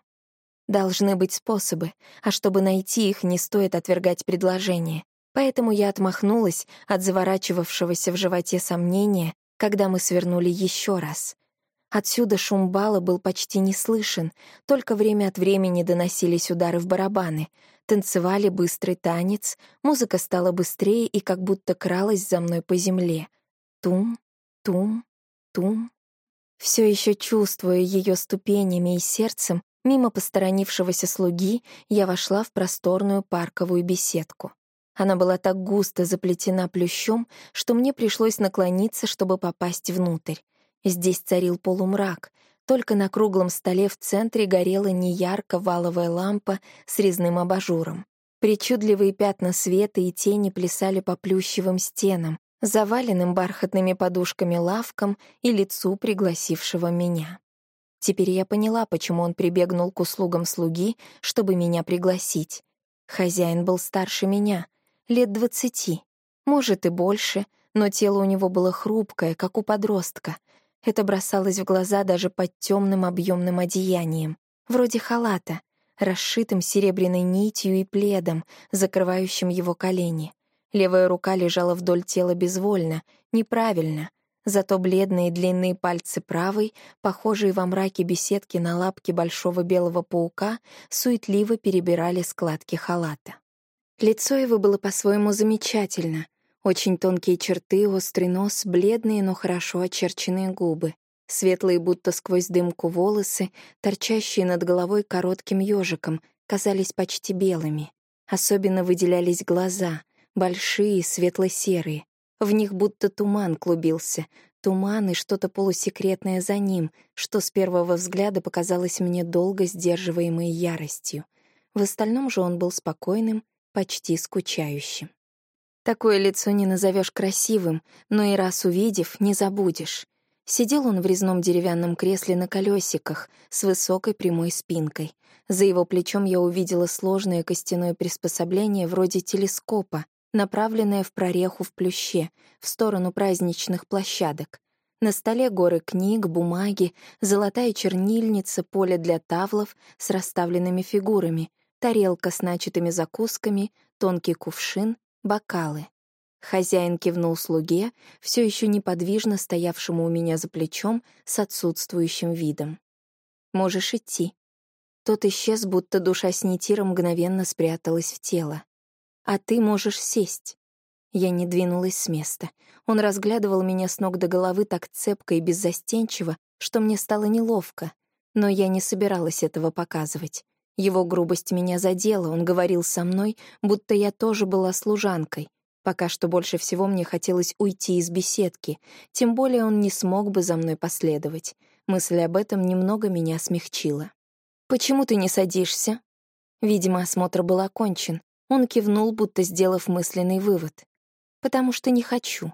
Speaker 1: Должны быть способы, а чтобы найти их, не стоит отвергать предложение. Поэтому я отмахнулась от заворачивавшегося в животе сомнения, когда мы свернули еще раз. Отсюда шум бала был почти не слышен, только время от времени доносились удары в барабаны. Танцевали быстрый танец, музыка стала быстрее и как будто кралась за мной по земле. Тум, тум, тум. Все еще чувствуя ее ступенями и сердцем, мимо посторонившегося слуги я вошла в просторную парковую беседку. Она была так густо заплетена плющом, что мне пришлось наклониться, чтобы попасть внутрь. Здесь царил полумрак, только на круглом столе в центре горела неярко валовая лампа с резным абажуром. Причудливые пятна света и тени плясали по плющевым стенам, заваленным бархатными подушками лавкам и лицу пригласившего меня. Теперь я поняла, почему он прибегнул к услугам слуги, чтобы меня пригласить. Хозяин был старше меня — лет двадцати, может и больше, но тело у него было хрупкое, как у подростка. Это бросалось в глаза даже под темным объемным одеянием, вроде халата, расшитым серебряной нитью и пледом, закрывающим его колени. Левая рука лежала вдоль тела безвольно, неправильно, зато бледные длинные пальцы правой, похожие во мраке беседки на лапки большого белого паука, суетливо перебирали складки халата. Лицо его было по-своему замечательно. Очень тонкие черты, острый нос, бледные, но хорошо очерченные губы, светлые, будто сквозь дымку волосы, торчащие над головой коротким ежиком, казались почти белыми. Особенно выделялись глаза, большие, светло-серые. В них будто туман клубился, туман и что-то полусекретное за ним, что с первого взгляда показалось мне долго сдерживаемой яростью. В остальном же он был спокойным, почти скучающим. Такое лицо не назовешь красивым, но и раз увидев, не забудешь. Сидел он в резном деревянном кресле на колесиках с высокой прямой спинкой. За его плечом я увидела сложное костяное приспособление вроде телескопа, направленное в прореху в плюще, в сторону праздничных площадок. На столе горы книг, бумаги, золотая чернильница, поле для тавлов с расставленными фигурами, тарелка с начатыми закусками, тонкий кувшин, бокалы. Хозяин кивнул слуге, все еще неподвижно стоявшему у меня за плечом с отсутствующим видом. «Можешь идти». Тот исчез, будто душа снитира мгновенно спряталась в тело. «А ты можешь сесть». Я не двинулась с места. Он разглядывал меня с ног до головы так цепко и беззастенчиво, что мне стало неловко. Но я не собиралась этого показывать. Его грубость меня задела, он говорил со мной, будто я тоже была служанкой. Пока что больше всего мне хотелось уйти из беседки, тем более он не смог бы за мной последовать. Мысль об этом немного меня смягчила. «Почему ты не садишься?» Видимо, осмотр был окончен. Он кивнул, будто сделав мысленный вывод. «Потому что не хочу».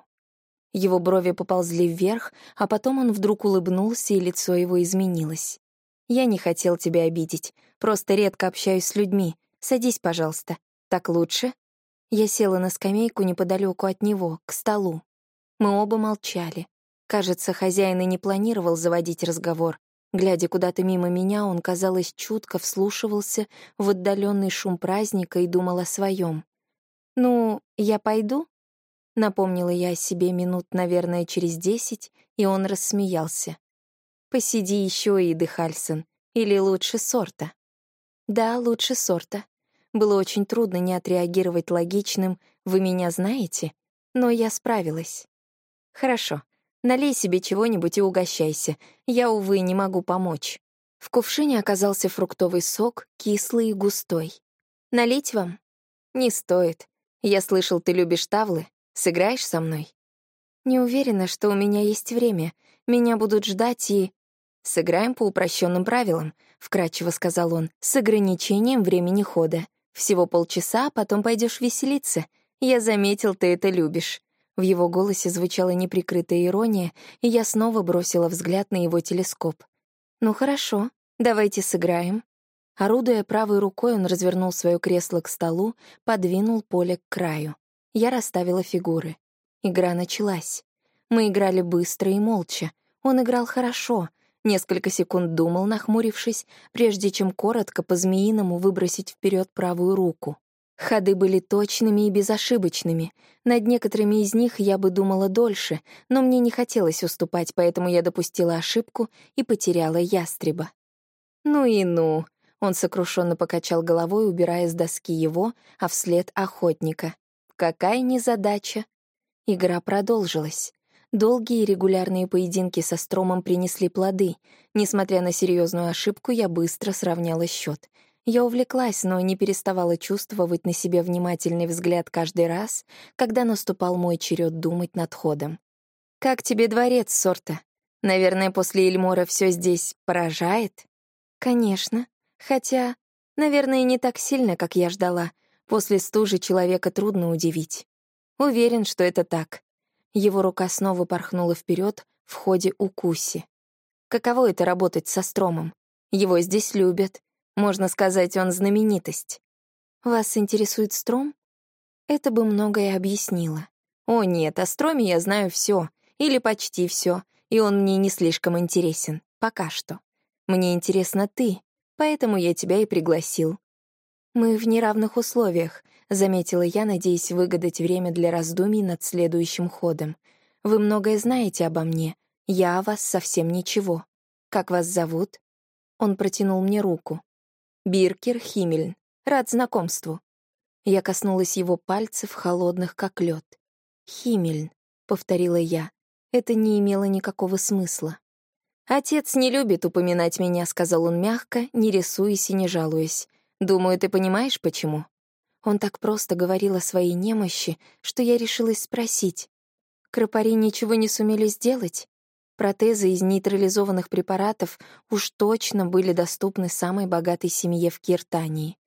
Speaker 1: Его брови поползли вверх, а потом он вдруг улыбнулся, и лицо его изменилось. «Я не хотел тебя обидеть. Просто редко общаюсь с людьми. Садись, пожалуйста. Так лучше?» Я села на скамейку неподалеку от него, к столу. Мы оба молчали. Кажется, хозяин и не планировал заводить разговор. Глядя куда-то мимо меня, он, казалось, чутко вслушивался в отдаленный шум праздника и думал о своем. «Ну, я пойду?» Напомнила я о себе минут, наверное, через десять, и он рассмеялся. Посиди еще, Иды Хальсон. Или лучше сорта. Да, лучше сорта. Было очень трудно не отреагировать логичным «Вы меня знаете?» Но я справилась. Хорошо. Налей себе чего-нибудь и угощайся. Я, увы, не могу помочь. В кувшине оказался фруктовый сок, кислый и густой. Налить вам? Не стоит. Я слышал, ты любишь тавлы. Сыграешь со мной? Не уверена, что у меня есть время. Меня будут ждать и... «Сыграем по упрощенным правилам», — вкратчиво сказал он, «с ограничением времени хода. Всего полчаса, а потом пойдешь веселиться. Я заметил, ты это любишь». В его голосе звучала неприкрытая ирония, и я снова бросила взгляд на его телескоп. «Ну хорошо, давайте сыграем». Орудуя правой рукой, он развернул свое кресло к столу, подвинул поле к краю. Я расставила фигуры. Игра началась. Мы играли быстро и молча. Он играл хорошо. Несколько секунд думал, нахмурившись, прежде чем коротко по-змеиному выбросить вперед правую руку. Ходы были точными и безошибочными. Над некоторыми из них я бы думала дольше, но мне не хотелось уступать, поэтому я допустила ошибку и потеряла ястреба. «Ну и ну!» — он сокрушенно покачал головой, убирая с доски его, а вслед охотника. «Какая незадача!» Игра продолжилась. Долгие регулярные поединки со Стромом принесли плоды. Несмотря на серьезную ошибку, я быстро сравняла счет. Я увлеклась, но не переставала чувствовать на себе внимательный взгляд каждый раз, когда наступал мой черед думать над ходом. «Как тебе дворец, Сорта? Наверное, после Эльмора все здесь поражает?» «Конечно. Хотя, наверное, не так сильно, как я ждала. После стужи человека трудно удивить. Уверен, что это так». Его рука снова порхнула вперед в ходе укуси. «Каково это работать со Стромом? Его здесь любят, можно сказать, он знаменитость. Вас интересует Стром? Это бы многое объяснило. О нет, о Строме я знаю все, или почти все, и он мне не слишком интересен, пока что. Мне интересна ты, поэтому я тебя и пригласил. Мы в неравных условиях, заметила я, надеясь выгадать время для раздумий над следующим ходом. Вы многое знаете обо мне, я о вас совсем ничего. Как вас зовут? Он протянул мне руку. Биркер Химмельн. Рад знакомству». Я коснулась его пальцев, холодных как лед. «Химмельн», — повторила я. Это не имело никакого смысла. «Отец не любит упоминать меня», — сказал он мягко, не рисуясь и не жалуясь. «Думаю, ты понимаешь, почему?» Он так просто говорил о своей немощи, что я решилась спросить. «Кропари ничего не сумели сделать?» Протезы из нейтрализованных препаратов уж точно были доступны самой богатой семье в Киртании.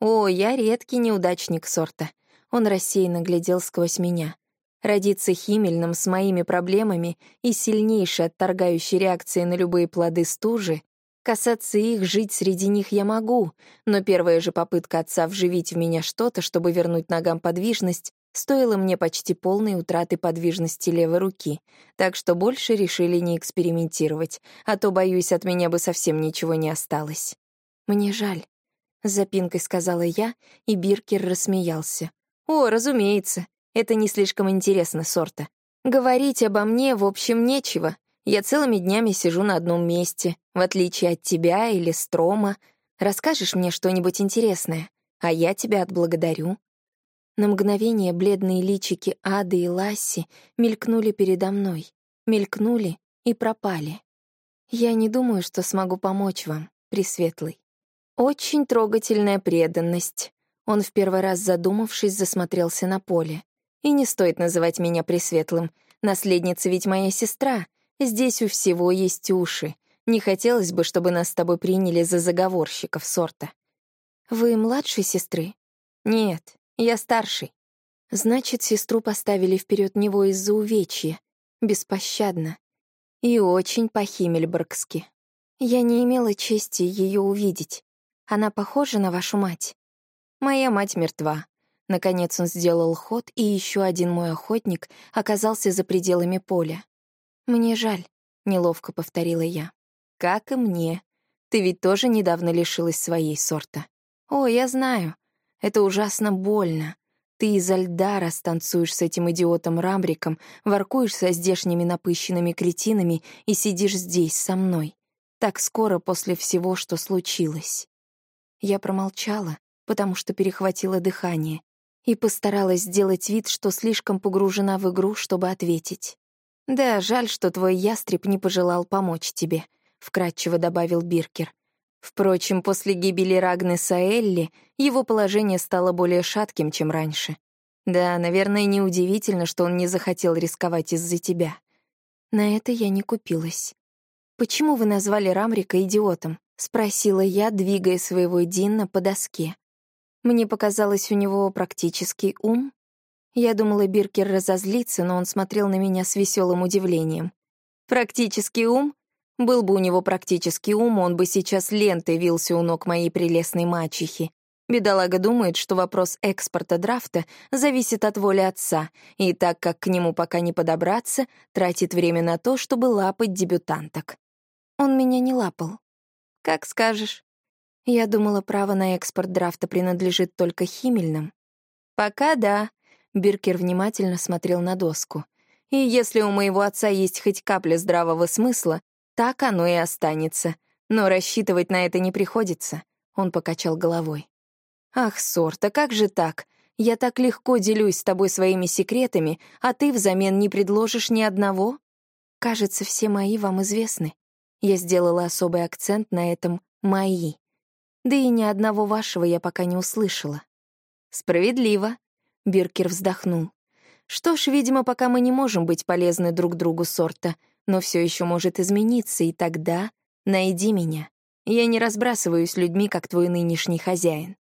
Speaker 1: О, я редкий неудачник сорта. Он рассеянно глядел сквозь меня. Родиться химельным с моими проблемами и сильнейшей отторгающей реакцией на любые плоды стужи, касаться их, жить среди них я могу, но первая же попытка отца вживить в меня что-то, чтобы вернуть ногам подвижность, Стоило мне почти полной утраты подвижности левой руки, так что больше решили не экспериментировать, а то, боюсь, от меня бы совсем ничего не осталось. «Мне жаль», — с запинкой сказала я, и Биркер рассмеялся. «О, разумеется, это не слишком интересно, сорта. Говорить обо мне, в общем, нечего. Я целыми днями сижу на одном месте, в отличие от тебя или Строма. Расскажешь мне что-нибудь интересное, а я тебя отблагодарю». На мгновение бледные личики Ады и Ласси мелькнули передо мной, мелькнули и пропали. Я не думаю, что смогу помочь вам, Пресветлый. Очень трогательная преданность. Он в первый раз задумавшись, засмотрелся на поле. И не стоит называть меня Пресветлым. Наследница ведь моя сестра. Здесь у всего есть уши. Не хотелось бы, чтобы нас с тобой приняли за заговорщиков сорта. Вы младшей сестры? Нет, я старший. Значит, сестру поставили вперед него из-за увечья. Беспощадно. И очень по-химмельбергски. Я не имела чести ее увидеть. Она похожа на вашу мать? Моя мать мертва. Наконец он сделал ход, и еще один мой охотник оказался за пределами поля. «Мне жаль», — неловко повторила я. «Как и мне. Ты ведь тоже недавно лишилась своей сорта». «О, я знаю. Это ужасно больно. Ты изо льда растанцуешь с этим идиотом Рамбриком, воркуешь со здешними напыщенными кретинами и сидишь здесь со мной. Так скоро после всего, что случилось. Я промолчала, потому что перехватила дыхание, и постаралась сделать вид, что слишком погружена в игру, чтобы ответить. «Да, жаль, что твой ястреб не пожелал помочь тебе», — вкратчиво добавил Биркер. Впрочем, после гибели Рагнеса Элли его положение стало более шатким, чем раньше. Да, наверное, неудивительно, что он не захотел рисковать из-за тебя. На это я не купилась. «Почему вы назвали Рамрика идиотом?» — спросила я, двигая своего Динна по доске. Мне показалось, у него практический ум. Я думала, Биркер разозлится, но он смотрел на меня с веселым удивлением. «Практический ум? Был бы у него практический ум, он бы сейчас лентой вился у ног моей прелестной мачехи. Бедолага думает, что вопрос экспорта драфта зависит от воли отца, и так как к нему пока не подобраться, тратит время на то, чтобы лапать дебютанток. Он меня не лапал. Как скажешь. Я думала, право на экспорт драфта принадлежит только Химельным. Пока да. Биркер внимательно смотрел на доску. И если у моего отца есть хоть капля здравого смысла, так оно и останется. Но рассчитывать на это не приходится. Он покачал головой. «Ах, Сорта, как же так? Я так легко делюсь с тобой своими секретами, а ты взамен не предложишь ни одного? Кажется, все мои вам известны. Я сделала особый акцент на этом «мои». Да и ни одного вашего я пока не услышала. Справедливо. Биркер вздохнул. Что ж, видимо, пока мы не можем быть полезны друг другу сорта, но все еще может измениться, и тогда найди меня. Я не разбрасываюсь людьми, как твой нынешний хозяин.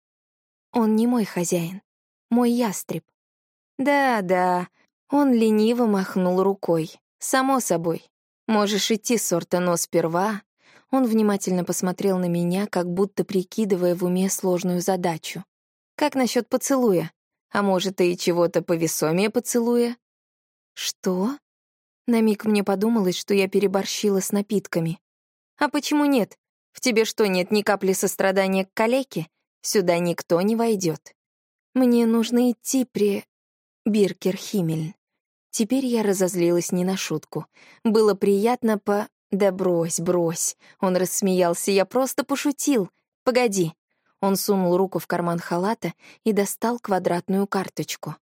Speaker 1: Он не мой хозяин, мой ястреб. Да-да, он лениво махнул рукой. Само собой. Можешь идти, сорта, но сперва... Он внимательно посмотрел на меня, как будто прикидывая в уме сложную задачу. Как насчет поцелуя? А может, и чего-то повесомее поцелуя? Что? На миг мне подумалось, что я переборщила с напитками. А почему нет? В тебе что, нет ни капли сострадания к калеке? Сюда никто не войдет. Мне нужно идти при... Биркер Химмель. Теперь я разозлилась не на шутку. Было приятно по... Да брось, брось. Он рассмеялся, я просто пошутил. Погоди. Он сунул руку в карман халата и достал квадратную карточку.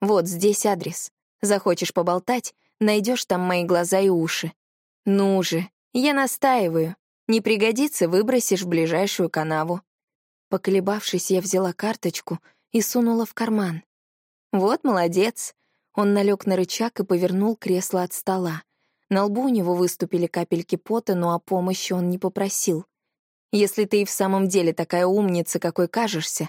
Speaker 1: Вот здесь адрес. Захочешь поболтать, найдешь там мои глаза и уши. Ну же, я настаиваю. Не пригодится, выбросишь в ближайшую канаву. Поколебавшись, я взяла карточку и сунула в карман. «Вот молодец!» Он налег на рычаг и повернул кресло от стола. На лбу у него выступили капельки пота, но о помощи он не попросил. «Если ты и в самом деле такая умница, какой кажешься,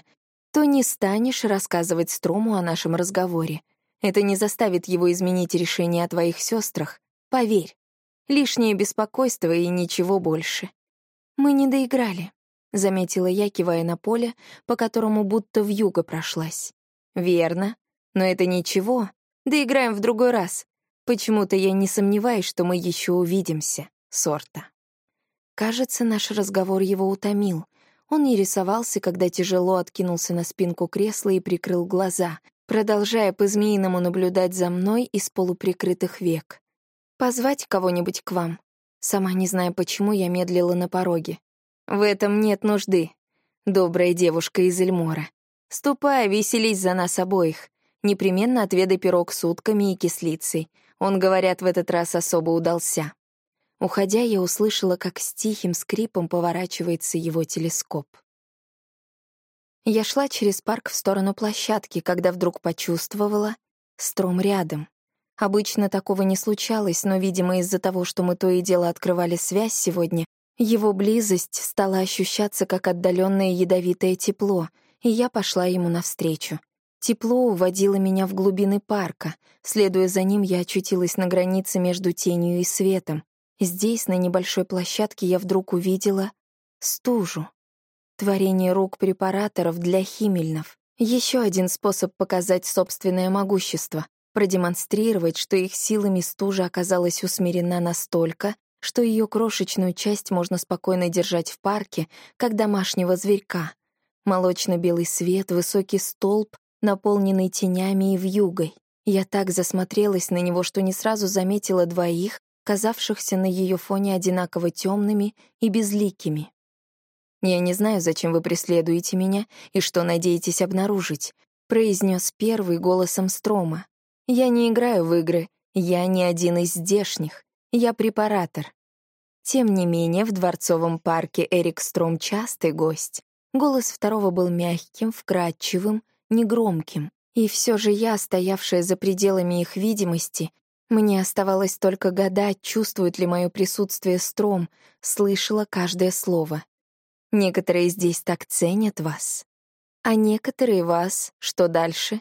Speaker 1: то не станешь рассказывать Строму о нашем разговоре. Это не заставит его изменить решение о твоих сестрах. Поверь. Лишнее беспокойство и ничего больше. Мы не доиграли. — заметила я, кивая на поле, по которому будто вьюга прошлась. «Верно. Но это ничего. Да играем в другой раз. Почему-то я не сомневаюсь, что мы еще увидимся, сорта». Кажется, наш разговор его утомил. Он не рисовался, когда тяжело откинулся на спинку кресла и прикрыл глаза, продолжая по-змеиному наблюдать за мной из полуприкрытых век. «Позвать кого-нибудь к вам?» Сама не зная почему, я медлила на пороге. В этом нет нужды, добрая девушка из Эльмора. Ступай, веселись за нас обоих. Непременно отведай пирог с утками и кислицей. Он, говорят, в этот раз особо удался. Уходя, я услышала, как с тихим скрипом поворачивается его телескоп. Я шла через парк в сторону площадки, когда вдруг почувствовала стром рядом. Обычно такого не случалось, но, видимо, из-за того, что мы то и дело открывали связь сегодня, его близость стала ощущаться как отдаленное ядовитое тепло, и я пошла ему навстречу. Тепло уводило меня в глубины парка. Следуя за ним, я очутилась на границе между тенью и светом. Здесь, на небольшой площадке, я вдруг увидела стужу. Творение рук препараторов для химельнов. Еще один способ показать собственное могущество, продемонстрировать, что их силами стужа оказалась усмирена настолько, что ее крошечную часть можно спокойно держать в парке, как домашнего зверька. Молочно-белый свет, высокий столб, наполненный тенями и вьюгой. Я так засмотрелась на него, что не сразу заметила двоих, казавшихся на ее фоне одинаково темными и безликими. «Я не знаю, зачем вы преследуете меня и что надеетесь обнаружить», произнес первый голосом Строма. «Я не играю в игры, я не один из здешних, я препаратор. Тем не менее, в Дворцовом парке Эрик Стром частый гость. Голос второго был мягким, вкрадчивым, негромким. И все же я, стоявшая за пределами их видимости, Мне оставалось только гадать, чувствует ли мое присутствие Стром, слышала каждое слово. Некоторые здесь так ценят вас. А некоторые вас, что дальше?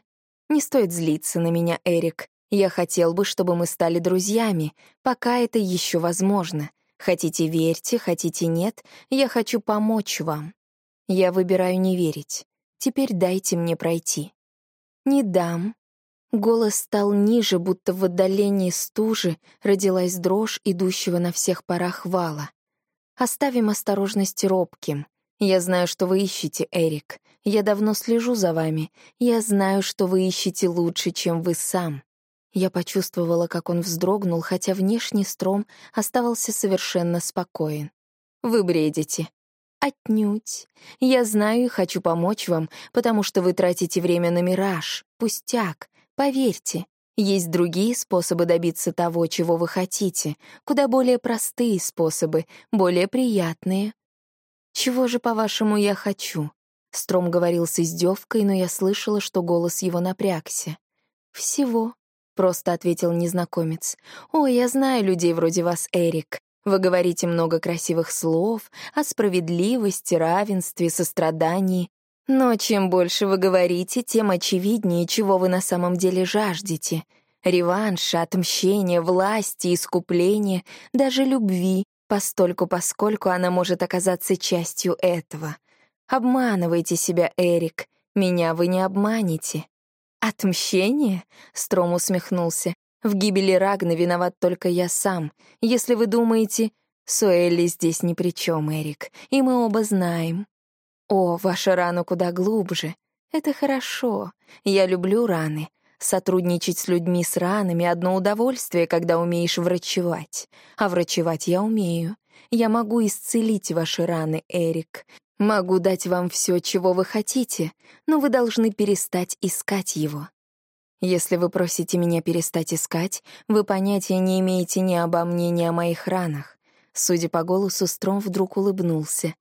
Speaker 1: Не стоит злиться на меня, Эрик. Я хотел бы, чтобы мы стали друзьями, пока это еще возможно. Хотите — верьте, хотите — нет, я хочу помочь вам. Я выбираю не верить. Теперь дайте мне пройти. Не дам. Голос стал ниже, будто в отдалении стужи родилась дрожь идущего на всех парах вала. Оставим осторожность робким. Я знаю, что вы ищете, Эрик. Я давно слежу за вами. Я знаю, что вы ищете лучше, чем вы сам. Я почувствовала, как он вздрогнул, хотя внешний стром оставался совершенно спокоен. «Вы бредите». «Отнюдь. Я знаю и хочу помочь вам, потому что вы тратите время на мираж, пустяк. Поверьте, есть другие способы добиться того, чего вы хотите, куда более простые способы, более приятные. Чего же, по-вашему, я хочу?» Стром говорил с издевкой, но я слышала, что голос его напрягся. «Всего», — просто ответил незнакомец. «О, я знаю людей вроде вас, Эрик. Вы говорите много красивых слов о справедливости, равенстве, сострадании. Но чем больше вы говорите, тем очевиднее, чего вы на самом деле жаждете. Реванша, отмщения, власти, искупления, даже любви, постольку поскольку она может оказаться частью этого. Обманывайте себя, Эрик. Меня вы не обманете. «Отмщение?» — Стром усмехнулся. «В гибели Рагна виноват только я сам. Если вы думаете...» «Суэлли здесь ни при чем, Эрик, и мы оба знаем». «О, ваша рана куда глубже. Это хорошо. Я люблю раны. Сотрудничать с людьми с ранами — одно удовольствие, когда умеешь врачевать. А врачевать я умею. Я могу исцелить ваши раны, Эрик. Могу дать вам все, чего вы хотите, но вы должны перестать искать его. Если вы просите меня перестать искать, вы понятия не имеете ни обо мне, ни о моих ранах. Судя по голосу, Стром вдруг улыбнулся.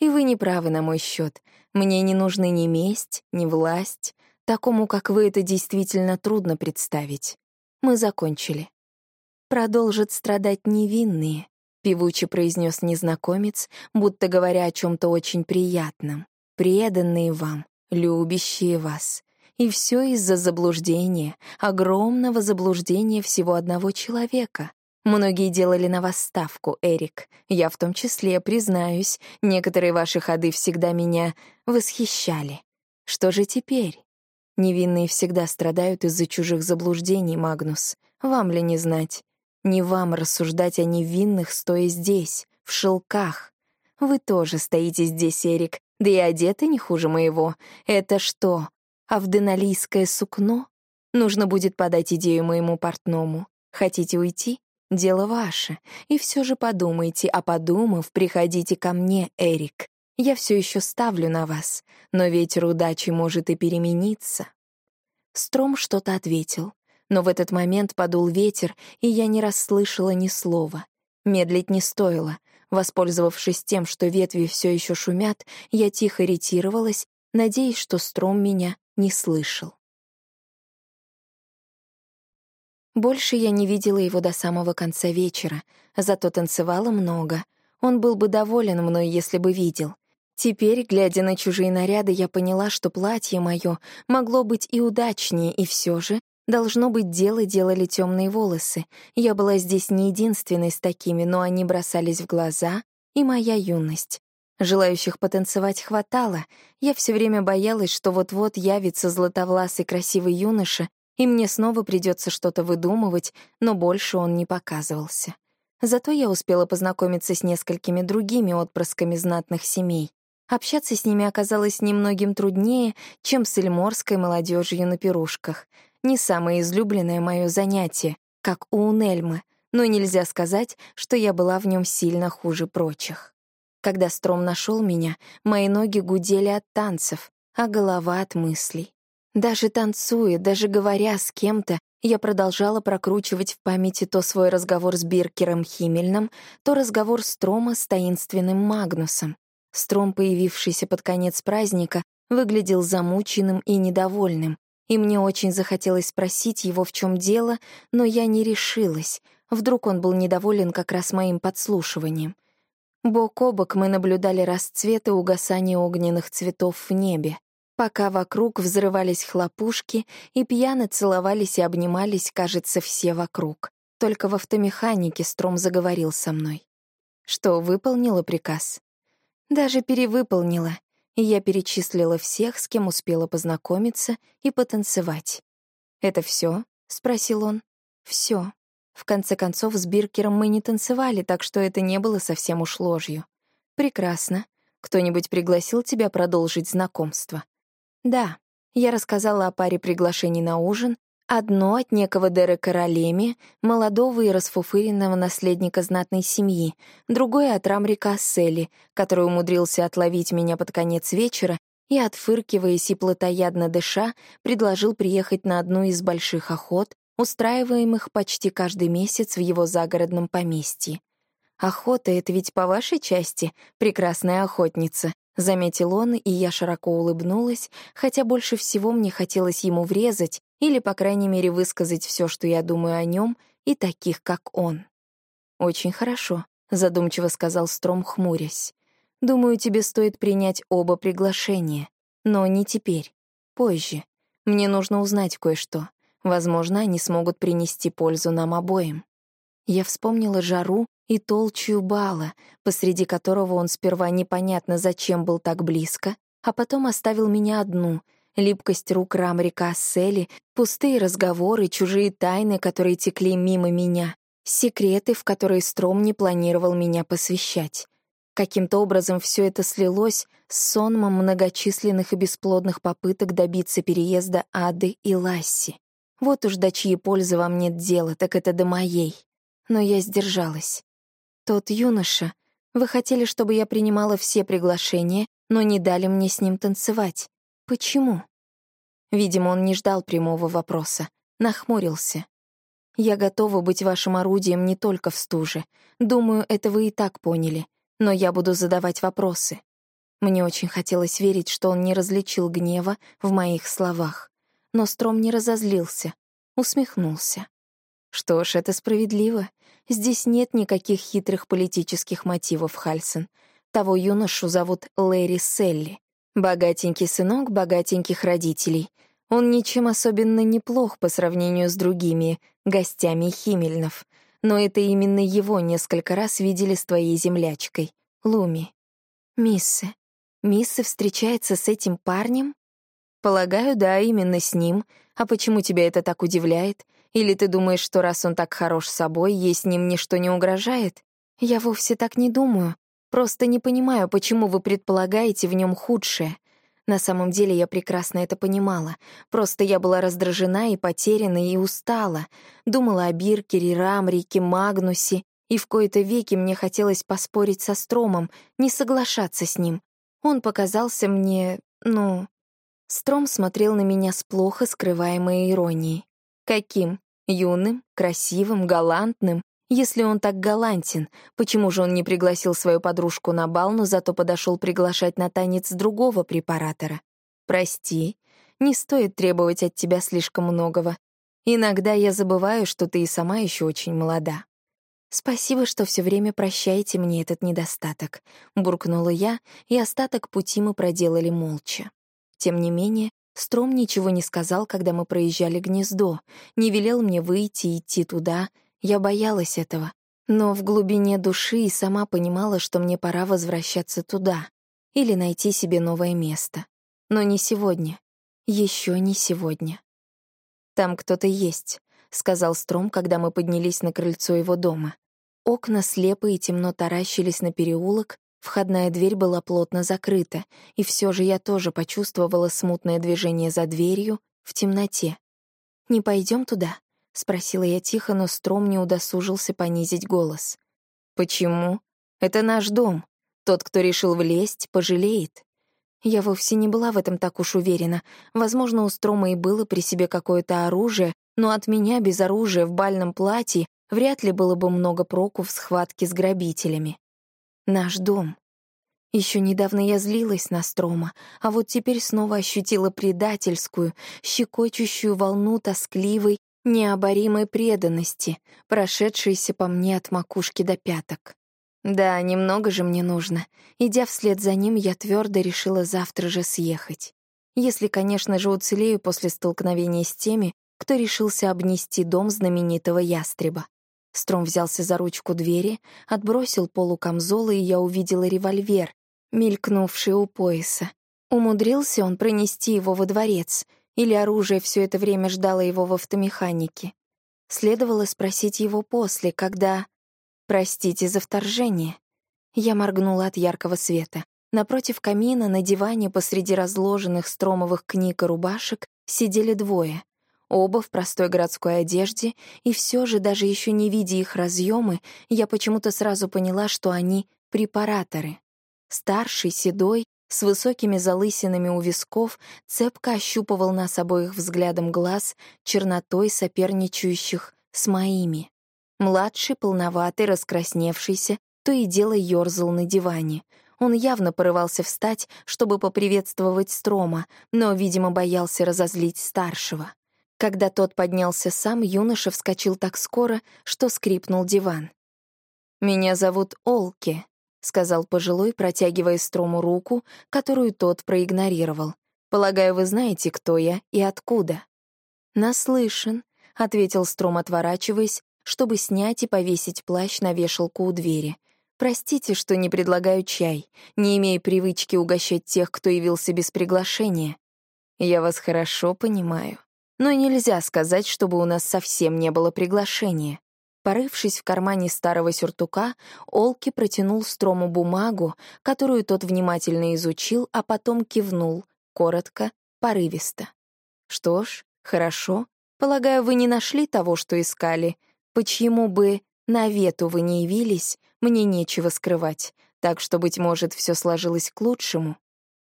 Speaker 1: И вы не правы на мой счет. Мне не нужны ни месть, ни власть. Такому, как вы, это действительно трудно представить. Мы закончили. Продолжат страдать невинные, — певуче произнес незнакомец, будто говоря о чем то очень приятном. «Преданные вам, любящие вас. И все из-за заблуждения, огромного заблуждения всего одного человека. Многие делали на вас ставку, Эрик. Я в том числе, признаюсь, некоторые ваши ходы всегда меня восхищали. Что же теперь? Невинные всегда страдают из-за чужих заблуждений, Магнус. Вам ли не знать? Не вам рассуждать о невинных, стоя здесь, в шелках. Вы тоже стоите здесь, Эрик, да и одеты не хуже моего. Это что, авденалийское сукно? Нужно будет подать идею моему портному. Хотите уйти? Дело ваше. И все же подумайте, а подумав, приходите ко мне, Эрик. Я все еще ставлю на вас, но ветер удачи может и перемениться. Стром что-то ответил. Но в этот момент подул ветер, и я не расслышала ни слова. Медлить не стоило. Воспользовавшись тем, что ветви все еще шумят, я тихо ретировалась, надеясь, что Стром меня не слышал. Больше я не видела его до самого конца вечера, зато танцевала много. Он был бы доволен мной, если бы видел. Теперь, глядя на чужие наряды, я поняла, что платье мое могло быть и удачнее, и все же Должно быть, дело делали темные волосы. Я была здесь не единственной с такими, но они бросались в глаза, и моя юность. Желающих потанцевать хватало. Я все время боялась, что вот-вот явится златовласый красивый юноша, и мне снова придется что-то выдумывать, но больше он не показывался. Зато я успела познакомиться с несколькими другими отпрысками знатных семей. Общаться с ними оказалось немногим труднее, чем с эльморской молодежью на пирушках — не самое излюбленное мое занятие, как у Унельмы, но нельзя сказать, что я была в нем сильно хуже прочих. Когда Стром нашел меня, мои ноги гудели от танцев, а голова от мыслей. Даже танцуя, даже говоря с кем-то, я продолжала прокручивать в памяти то свой разговор с Биркером Химмельным, то разговор Строма с таинственным Магнусом. Стром, появившийся под конец праздника, выглядел замученным и недовольным, И мне очень захотелось спросить его, в чем дело, но я не решилась. Вдруг он был недоволен как раз моим подслушиванием. Бок о бок мы наблюдали расцвет и угасание огненных цветов в небе, пока вокруг взрывались хлопушки и пьяно целовались и обнимались, кажется, все вокруг. Только в автомеханике Стром заговорил со мной. Что, выполнила приказ? Даже перевыполнила, и я перечислила всех, с кем успела познакомиться и потанцевать. «Это все? спросил он. Все. В конце концов, с Биркером мы не танцевали, так что это не было совсем уж ложью. Прекрасно. Кто-нибудь пригласил тебя продолжить знакомство? Да. Я рассказала о паре приглашений на ужин. Одно от некого Дерека Ролеми, молодого и расфуфыренного наследника знатной семьи, другое от Рамрика Асселли, который умудрился отловить меня под конец вечера и, отфыркиваясь и плотоядно дыша, предложил приехать на одну из больших охот, устраиваемых почти каждый месяц в его загородном поместье. «Охота — это ведь по вашей части, прекрасная охотница», — заметил он, и я широко улыбнулась, хотя больше всего мне хотелось ему врезать или, по крайней мере, высказать все, что я думаю о нем, и таких, как он. «Очень хорошо», — задумчиво сказал Стром, хмурясь. «Думаю, тебе стоит принять оба приглашения. Но не теперь. Позже. Мне нужно узнать кое-что. Возможно, они смогут принести пользу нам обоим. Я вспомнила жару и толчью бала, посреди которого он сперва непонятно зачем был так близко, а потом оставил меня одну, липкость рук Рамрика Ассели, пустые разговоры, чужие тайны, которые текли мимо меня, секреты, в которые Стром не планировал меня посвящать. Каким-то образом все это слилось с сонмом многочисленных и бесплодных попыток добиться переезда Ады и Ласси. Вот уж до чьей пользы вам нет дела, так это до моей. Но я сдержалась. Тот юноша, вы хотели, чтобы я принимала все приглашения, но не дали мне с ним танцевать. Почему? Видимо, он не ждал прямого вопроса. Нахмурился. Я готова быть вашим орудием не только в стуже. Думаю, это вы и так поняли. Но я буду задавать вопросы. Мне очень хотелось верить, что он не различил гнева в моих словах но Стром не разозлился, усмехнулся. Что ж, это справедливо. Здесь нет никаких хитрых политических мотивов, Хальсон. Того юношу зовут Лэри Селли. Богатенький сынок богатеньких родителей. Он ничем особенно неплох по сравнению с другими гостями Химельнов. Но это именно его несколько раз видели с твоей землячкой, Луми. Миссы. Миссы встречается с этим парнем? Полагаю, да, именно с ним. А почему тебя это так удивляет? Или ты думаешь, что раз он так хорош собой, ей с ним ничто не угрожает? Я вовсе так не думаю. Просто не понимаю, почему вы предполагаете в нем худшее. На самом деле я прекрасно это понимала. Просто я была раздражена и потеряна, и устала. Думала о Биркере, Рамрике, Магнусе, и в кои-то веки мне хотелось поспорить со Стромом, не соглашаться с ним. Он показался мне, ну, Стром смотрел на меня с плохо скрываемой иронией. Каким? Юным, красивым, галантным? Если он так галантен, почему же он не пригласил свою подружку на бал, но зато подошел приглашать на танец другого препаратора? Прости, не стоит требовать от тебя слишком многого. Иногда я забываю, что ты и сама еще очень молода. «Спасибо, что все время прощаете мне этот недостаток», — буркнула я, и остаток пути мы проделали молча. Тем не менее, Стром ничего не сказал, когда мы проезжали гнездо, не велел мне выйти и идти туда. Я боялась этого. Но в глубине души и сама понимала, что мне пора возвращаться туда или найти себе новое место. Но не сегодня. Еще не сегодня. «Там кто-то есть», — сказал Стром, когда мы поднялись на крыльцо его дома. Окна слепо и темно таращились на переулок, Входная дверь была плотно закрыта, и все же я тоже почувствовала смутное движение за дверью в темноте. «Не пойдем туда?» — спросила я тихо, но Стром не удосужился понизить голос. «Почему? Это наш дом. Тот, кто решил влезть, пожалеет». Я вовсе не была в этом так уж уверена. Возможно, у Строма и было при себе какое-то оружие, но от меня без оружия в бальном платье вряд ли было бы много проку в схватке с грабителями. Наш дом. Еще недавно я злилась на Строма, а вот теперь снова ощутила предательскую, щекочущую волну тоскливой, необоримой преданности, прошедшейся по мне от макушки до пяток. Да, немного же мне нужно. Идя вслед за ним, я твердо решила завтра же съехать. Если, конечно же, уцелею после столкновения с теми, кто решился обнести дом знаменитого ястреба. Стром взялся за ручку двери, отбросил полу камзола, и я увидела револьвер, мелькнувший у пояса. Умудрился он пронести его во дворец, или оружие все это время ждало его в автомеханике. Следовало спросить его после, когда... «Простите за вторжение». Я моргнула от яркого света. Напротив камина, на диване посреди разложенных стромовых книг и рубашек сидели двое. Оба в простой городской одежде, и все же, даже еще не видя их разъемы, я почему-то сразу поняла, что они — препараторы. Старший, седой, с высокими залысинами у висков, цепко ощупывал нас обоих взглядом глаз, чернотой соперничающих с моими. Младший, полноватый, раскрасневшийся, то и дело ёрзал на диване. Он явно порывался встать, чтобы поприветствовать Строма, но, видимо, боялся разозлить старшего. Когда тот поднялся сам, юноша вскочил так скоро, что скрипнул диван. «Меня зовут Олки», — сказал пожилой, протягивая Строму руку, которую тот проигнорировал. «Полагаю, вы знаете, кто я и откуда». «Наслышан», — ответил Стром, отворачиваясь, чтобы снять и повесить плащ на вешалку у двери. «Простите, что не предлагаю чай, не имея привычки угощать тех, кто явился без приглашения. Я вас хорошо понимаю. Но нельзя сказать, чтобы у нас совсем не было приглашения. Порывшись в кармане старого сюртука, Олки протянул Строму бумагу, которую тот внимательно изучил, а потом кивнул, коротко, порывисто. «Что ж, хорошо. Полагаю, вы не нашли того, что искали. Почему бы на вету вы не явились, мне нечего скрывать, так что, быть может, все сложилось к лучшему?»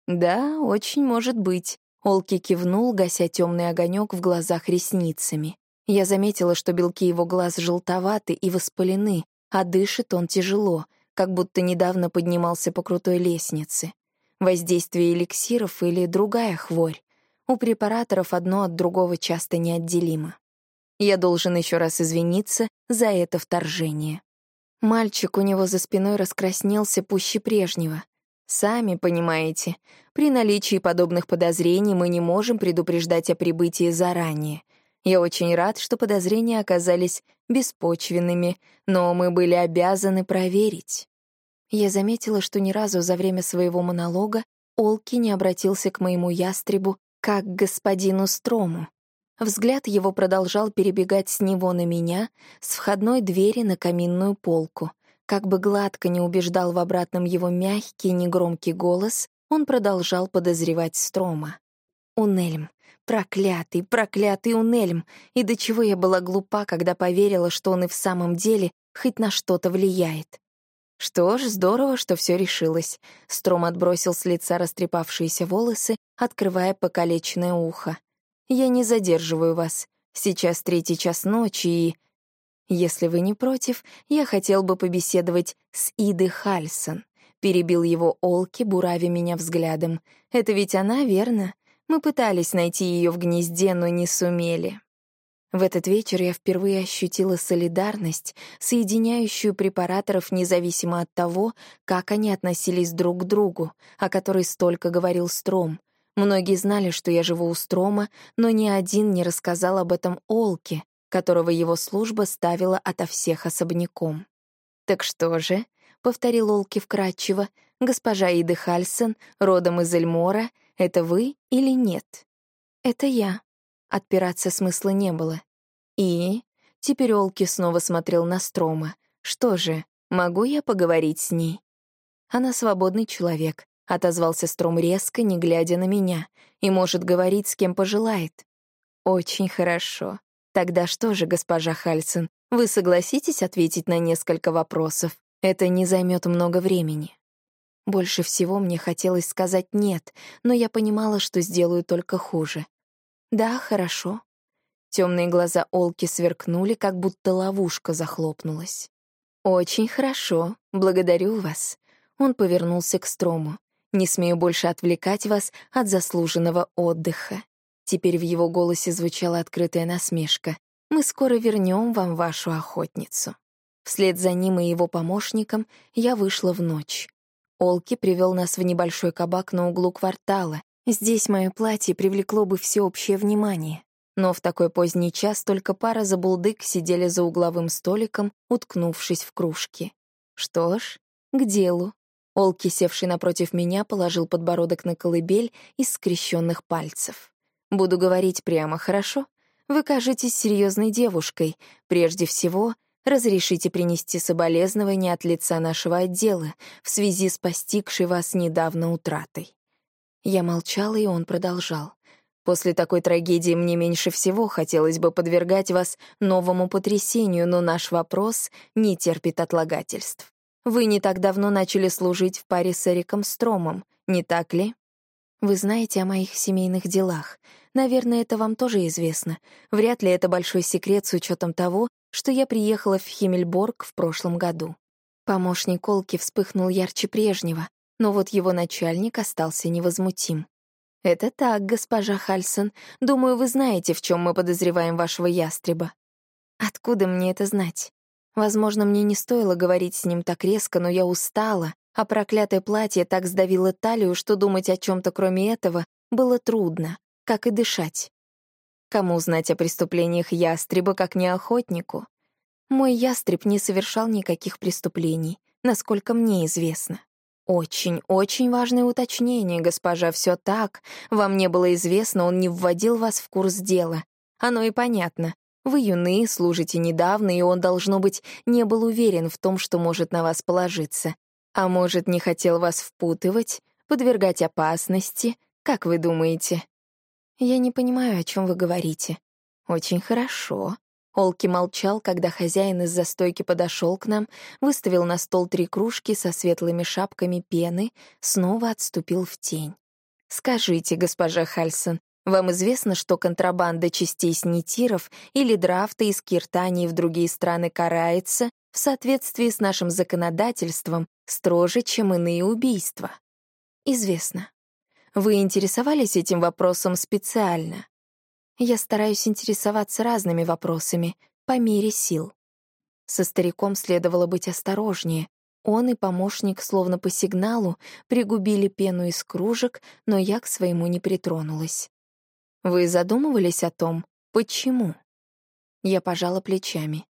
Speaker 1: «Да, очень может быть», — Олки кивнул, гася темный огонек в глазах ресницами. Я заметила, что белки его глаз желтоваты и воспалены, а дышит он тяжело, как будто недавно поднимался по крутой лестнице. Воздействие эликсиров или другая хворь. У препараторов одно от другого часто неотделимо. Я должен еще раз извиниться за это вторжение. Мальчик у него за спиной раскраснелся пуще прежнего. Сами понимаете, при наличии подобных подозрений мы не можем предупреждать о прибытии заранее — я очень рад, что подозрения оказались беспочвенными, но мы были обязаны проверить. Я заметила, что ни разу за время своего монолога Олки не обратился к моему ястребу как к господину Строму. Взгляд его продолжал перебегать с него на меня, с входной двери на каминную полку. Как бы гладко не убеждал в обратном его мягкий, негромкий голос, он продолжал подозревать Строма. Унельм, Проклятый, проклятый Унельм! И до чего я была глупа, когда поверила, что он и в самом деле хоть на что-то влияет. Что ж, здорово, что все решилось. Стром отбросил с лица растрепавшиеся волосы, открывая покалеченное ухо. «Я не задерживаю вас. Сейчас третий час ночи и...» «Если вы не против, я хотел бы побеседовать с Иды Хальсон», — перебил его Олки, буравя меня взглядом. «Это ведь она, верно? Мы пытались найти ее в гнезде, но не сумели. В этот вечер я впервые ощутила солидарность, соединяющую препараторов независимо от того, как они относились друг к другу, о которой столько говорил Стром. Многие знали, что я живу у Строма, но ни один не рассказал об этом Олке, которого его служба ставила ото всех особняком. «Так что же?» — повторил Олки вкратчиво. «Госпожа Иды Хальсон, родом из Эльмора, это вы или нет? Это я. Отпираться смысла не было. И теперь Олки снова смотрел на Строма. Что же, могу я поговорить с ней? Она свободный человек, отозвался Стром резко, не глядя на меня, и может говорить с кем пожелает. Очень хорошо. Тогда что же, госпожа Хальсон, вы согласитесь ответить на несколько вопросов? Это не займет много времени. Больше всего мне хотелось сказать «нет», но я понимала, что сделаю только хуже. «Да, хорошо». Темные глаза Олки сверкнули, как будто ловушка захлопнулась. «Очень хорошо, благодарю вас». Он повернулся к Строму. «Не смею больше отвлекать вас от заслуженного отдыха». Теперь в его голосе звучала открытая насмешка. «Мы скоро вернем вам вашу охотницу». Вслед за ним и его помощником я вышла в ночь. Олки привел нас в небольшой кабак на углу квартала. Здесь мое платье привлекло бы всеобщее внимание. Но в такой поздний час только пара забулдык сидели за угловым столиком, уткнувшись в кружки. Что ж, к делу. Олки, севший напротив меня, положил подбородок на колыбель из скрещенных пальцев. «Буду говорить прямо, хорошо? Вы кажетесь серьезной девушкой. Прежде всего, разрешите принести соболезнования от лица нашего отдела в связи с постигшей вас недавно утратой». Я молчала, и он продолжал. После такой трагедии мне меньше всего хотелось бы подвергать вас новому потрясению, но наш вопрос не терпит отлагательств. Вы не так давно начали служить в паре с Эриком Стромом, не так ли? Вы знаете о моих семейных делах. Наверное, это вам тоже известно. Вряд ли это большой секрет с учетом того, что я приехала в Химмельборг в прошлом году. Помощник Колки вспыхнул ярче прежнего, но вот его начальник остался невозмутим. «Это так, госпожа Хальсон. Думаю, вы знаете, в чем мы подозреваем вашего ястреба». «Откуда мне это знать?» Возможно, мне не стоило говорить с ним так резко, но я устала, а проклятое платье так сдавило талию, что думать о чем то кроме этого было трудно, как и дышать. Кому знать о преступлениях ястреба, как не охотнику? Мой ястреб не совершал никаких преступлений, насколько мне известно. Очень-очень важное уточнение, госпожа, все так. Вам не было известно, он не вводил вас в курс дела. Оно и понятно. Вы юны, служите недавно, и он, должно быть, не был уверен в том, что может на вас положиться. А может, не хотел вас впутывать, подвергать опасности, как вы думаете? Я не понимаю, о чем вы говорите. Очень хорошо. Олки молчал, когда хозяин из застойки подошел к нам, выставил на стол три кружки со светлыми шапками пены, снова отступил в тень. «Скажите, госпожа Хальсон, вам известно, что контрабанда частей снитиров или драфта из Киртании в другие страны карается в соответствии с нашим законодательством строже, чем иные убийства? Известно. Вы интересовались этим вопросом специально? Я стараюсь интересоваться разными вопросами, по мере сил. Со стариком следовало быть осторожнее. Он и помощник, словно по сигналу, пригубили пену из кружек, но я к своему не притронулась. Вы задумывались о том, почему? Я пожала плечами.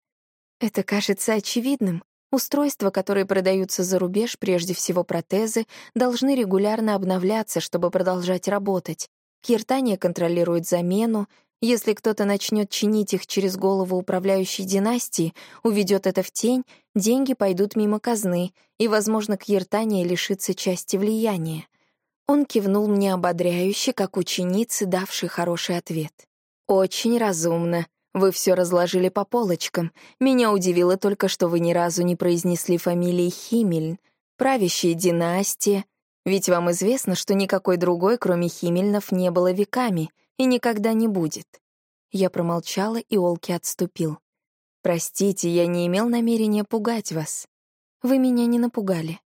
Speaker 1: Это кажется очевидным. Устройства, которые продаются за рубеж, прежде всего протезы, должны регулярно обновляться, чтобы продолжать работать. Киртания контролирует замену. Если кто-то начнет чинить их через голову управляющей династии, уведет это в тень, деньги пойдут мимо казны, и, возможно, Киртания лишится части влияния. Он кивнул мне ободряюще, как ученицы, давший хороший ответ. «Очень разумно. Вы все разложили по полочкам. Меня удивило только, что вы ни разу не произнесли фамилии Химмельн, правящая династия. Ведь вам известно, что никакой другой, кроме Химмельнов, не было веками и никогда не будет». Я промолчала, и Олки отступил. «Простите, я не имел намерения пугать вас. Вы меня не напугали.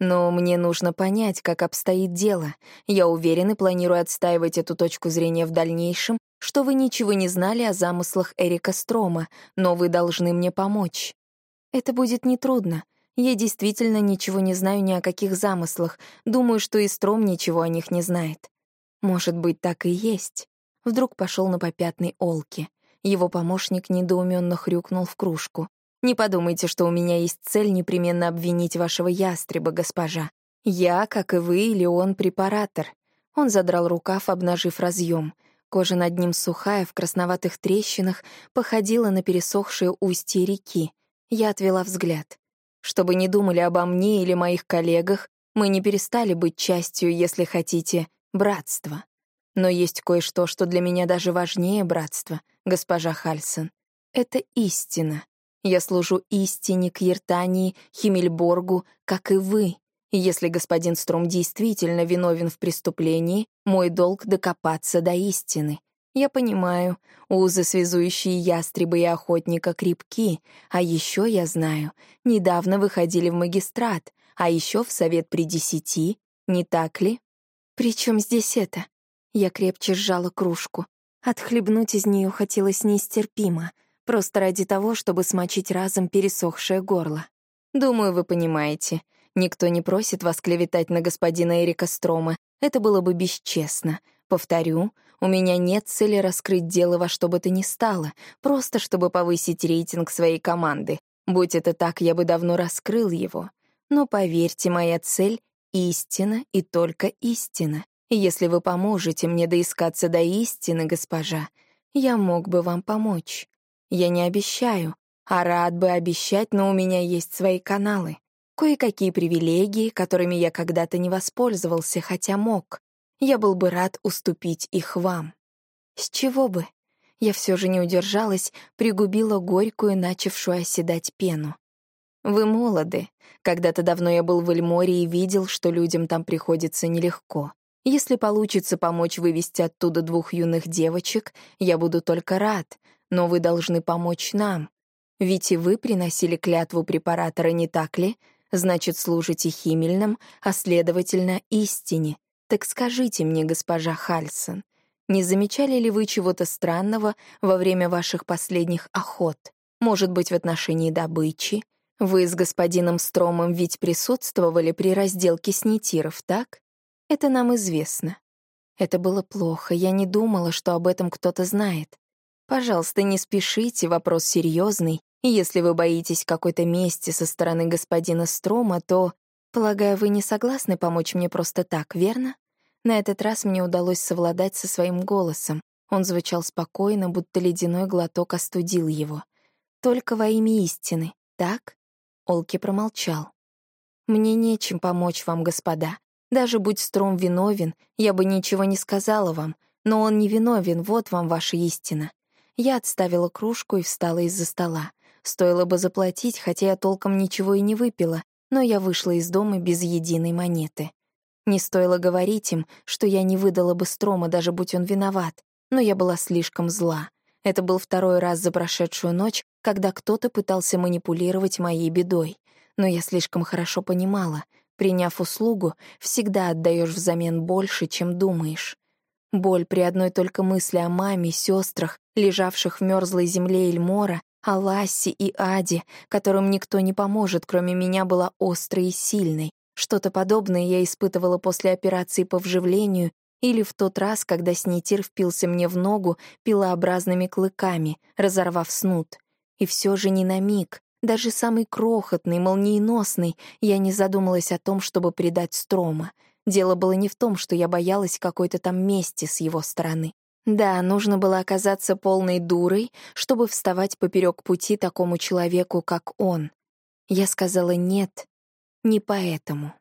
Speaker 1: Но мне нужно понять, как обстоит дело. Я уверен и планирую отстаивать эту точку зрения в дальнейшем, что вы ничего не знали о замыслах Эрика Строма, но вы должны мне помочь. Это будет нетрудно. Я действительно ничего не знаю ни о каких замыслах. Думаю, что и Стром ничего о них не знает. Может быть, так и есть. Вдруг пошел на попятный Олки. Его помощник недоуменно хрюкнул в кружку. Не подумайте, что у меня есть цель непременно обвинить вашего ястреба, госпожа. Я, как и вы, или он, препаратор. Он задрал рукав, обнажив разъем. Кожа над ним сухая, в красноватых трещинах, походила на пересохшее устье реки. Я отвела взгляд. Чтобы не думали обо мне или моих коллегах, мы не перестали быть частью, если хотите, братства. Но есть кое-что, что для меня даже важнее братства, госпожа Хальсон. Это истина. Я служу истине, Кьертании, Химмельборгу, как и вы. Если господин Стром действительно виновен в преступлении, мой долг — докопаться до истины. Я понимаю, узы, связующие ястреба и охотника, крепки, а еще я знаю, недавно выходили в магистрат, а еще в совет при десяти, не так ли? Причем здесь это? Я крепче сжала кружку. Отхлебнуть из нее хотелось нестерпимо, просто ради того, чтобы смочить разом пересохшее горло. Думаю, вы понимаете. Никто не просит вас клеветать на господина Эрика Строма. Это было бы бесчестно. Повторю, у меня нет цели раскрыть дело во что бы то ни стало, просто чтобы повысить рейтинг своей команды. Будь это так, я бы давно раскрыл его. Но поверьте, моя цель — истина и только истина. Если вы поможете мне доискаться до истины, госпожа, я мог бы вам помочь. Я не обещаю, а рад бы обещать, но у меня есть свои каналы. Кое-какие привилегии, которыми я когда-то не воспользовался, хотя мог. Я был бы рад уступить их вам. С чего бы? Я все же не удержалась, пригубила горькую, начавшую оседать пену. Вы молоды. Когда-то давно я был в Эльморе и видел, что людям там приходится нелегко. Если получится помочь вывести оттуда двух юных девочек, я буду только рад, но вы должны помочь нам. Ведь и вы приносили клятву препаратора, не так ли? Значит, служите Химмельным, а следовательно, истине. Так скажите мне, госпожа Хальсон, не замечали ли вы чего-то странного во время ваших последних охот? Может быть, в отношении добычи? Вы с господином Стромом ведь присутствовали при разделке снитиров, так? Это нам известно. Это было плохо, я не думала, что об этом кто-то знает. Пожалуйста, не спешите, вопрос серьезный. Если вы боитесь какой-то мести со стороны господина Строма, то, полагаю, вы не согласны помочь мне просто так, верно? На этот раз мне удалось совладать со своим голосом. Он звучал спокойно, будто ледяной глоток остудил его. «Только во имя истины, так?» Олки промолчал. «Мне нечем помочь вам, господа. Даже будь Стром виновен, я бы ничего не сказала вам, но он не виновен, вот вам ваша истина. Я отставила кружку и встала из-за стола. Стоило бы заплатить, хотя я толком ничего и не выпила, но я вышла из дома без единой монеты. Не стоило говорить им, что я не выдала бы Строма, даже будь он виноват, но я была слишком зла. Это был второй раз за прошедшую ночь, когда кто-то пытался манипулировать моей бедой. Но я слишком хорошо понимала, Приняв услугу, всегда отдаешь взамен больше, чем думаешь. Боль при одной только мысли о маме, сестрах, лежавших в мерзлой земле Эльмора, о Лассе и Аде, которым никто не поможет, кроме меня, была острой и сильной. Что-то подобное я испытывала после операции по вживлению или в тот раз, когда снитир впился мне в ногу пилообразными клыками, разорвав снуд. И все же не на миг, даже самый крохотный, молниеносный, я не задумалась о том, чтобы предать Строма. Дело было не в том, что я боялась какой-то там мести с его стороны. Да, нужно было оказаться полной дурой, чтобы вставать поперек пути такому человеку, как он. Я сказала «нет», не поэтому.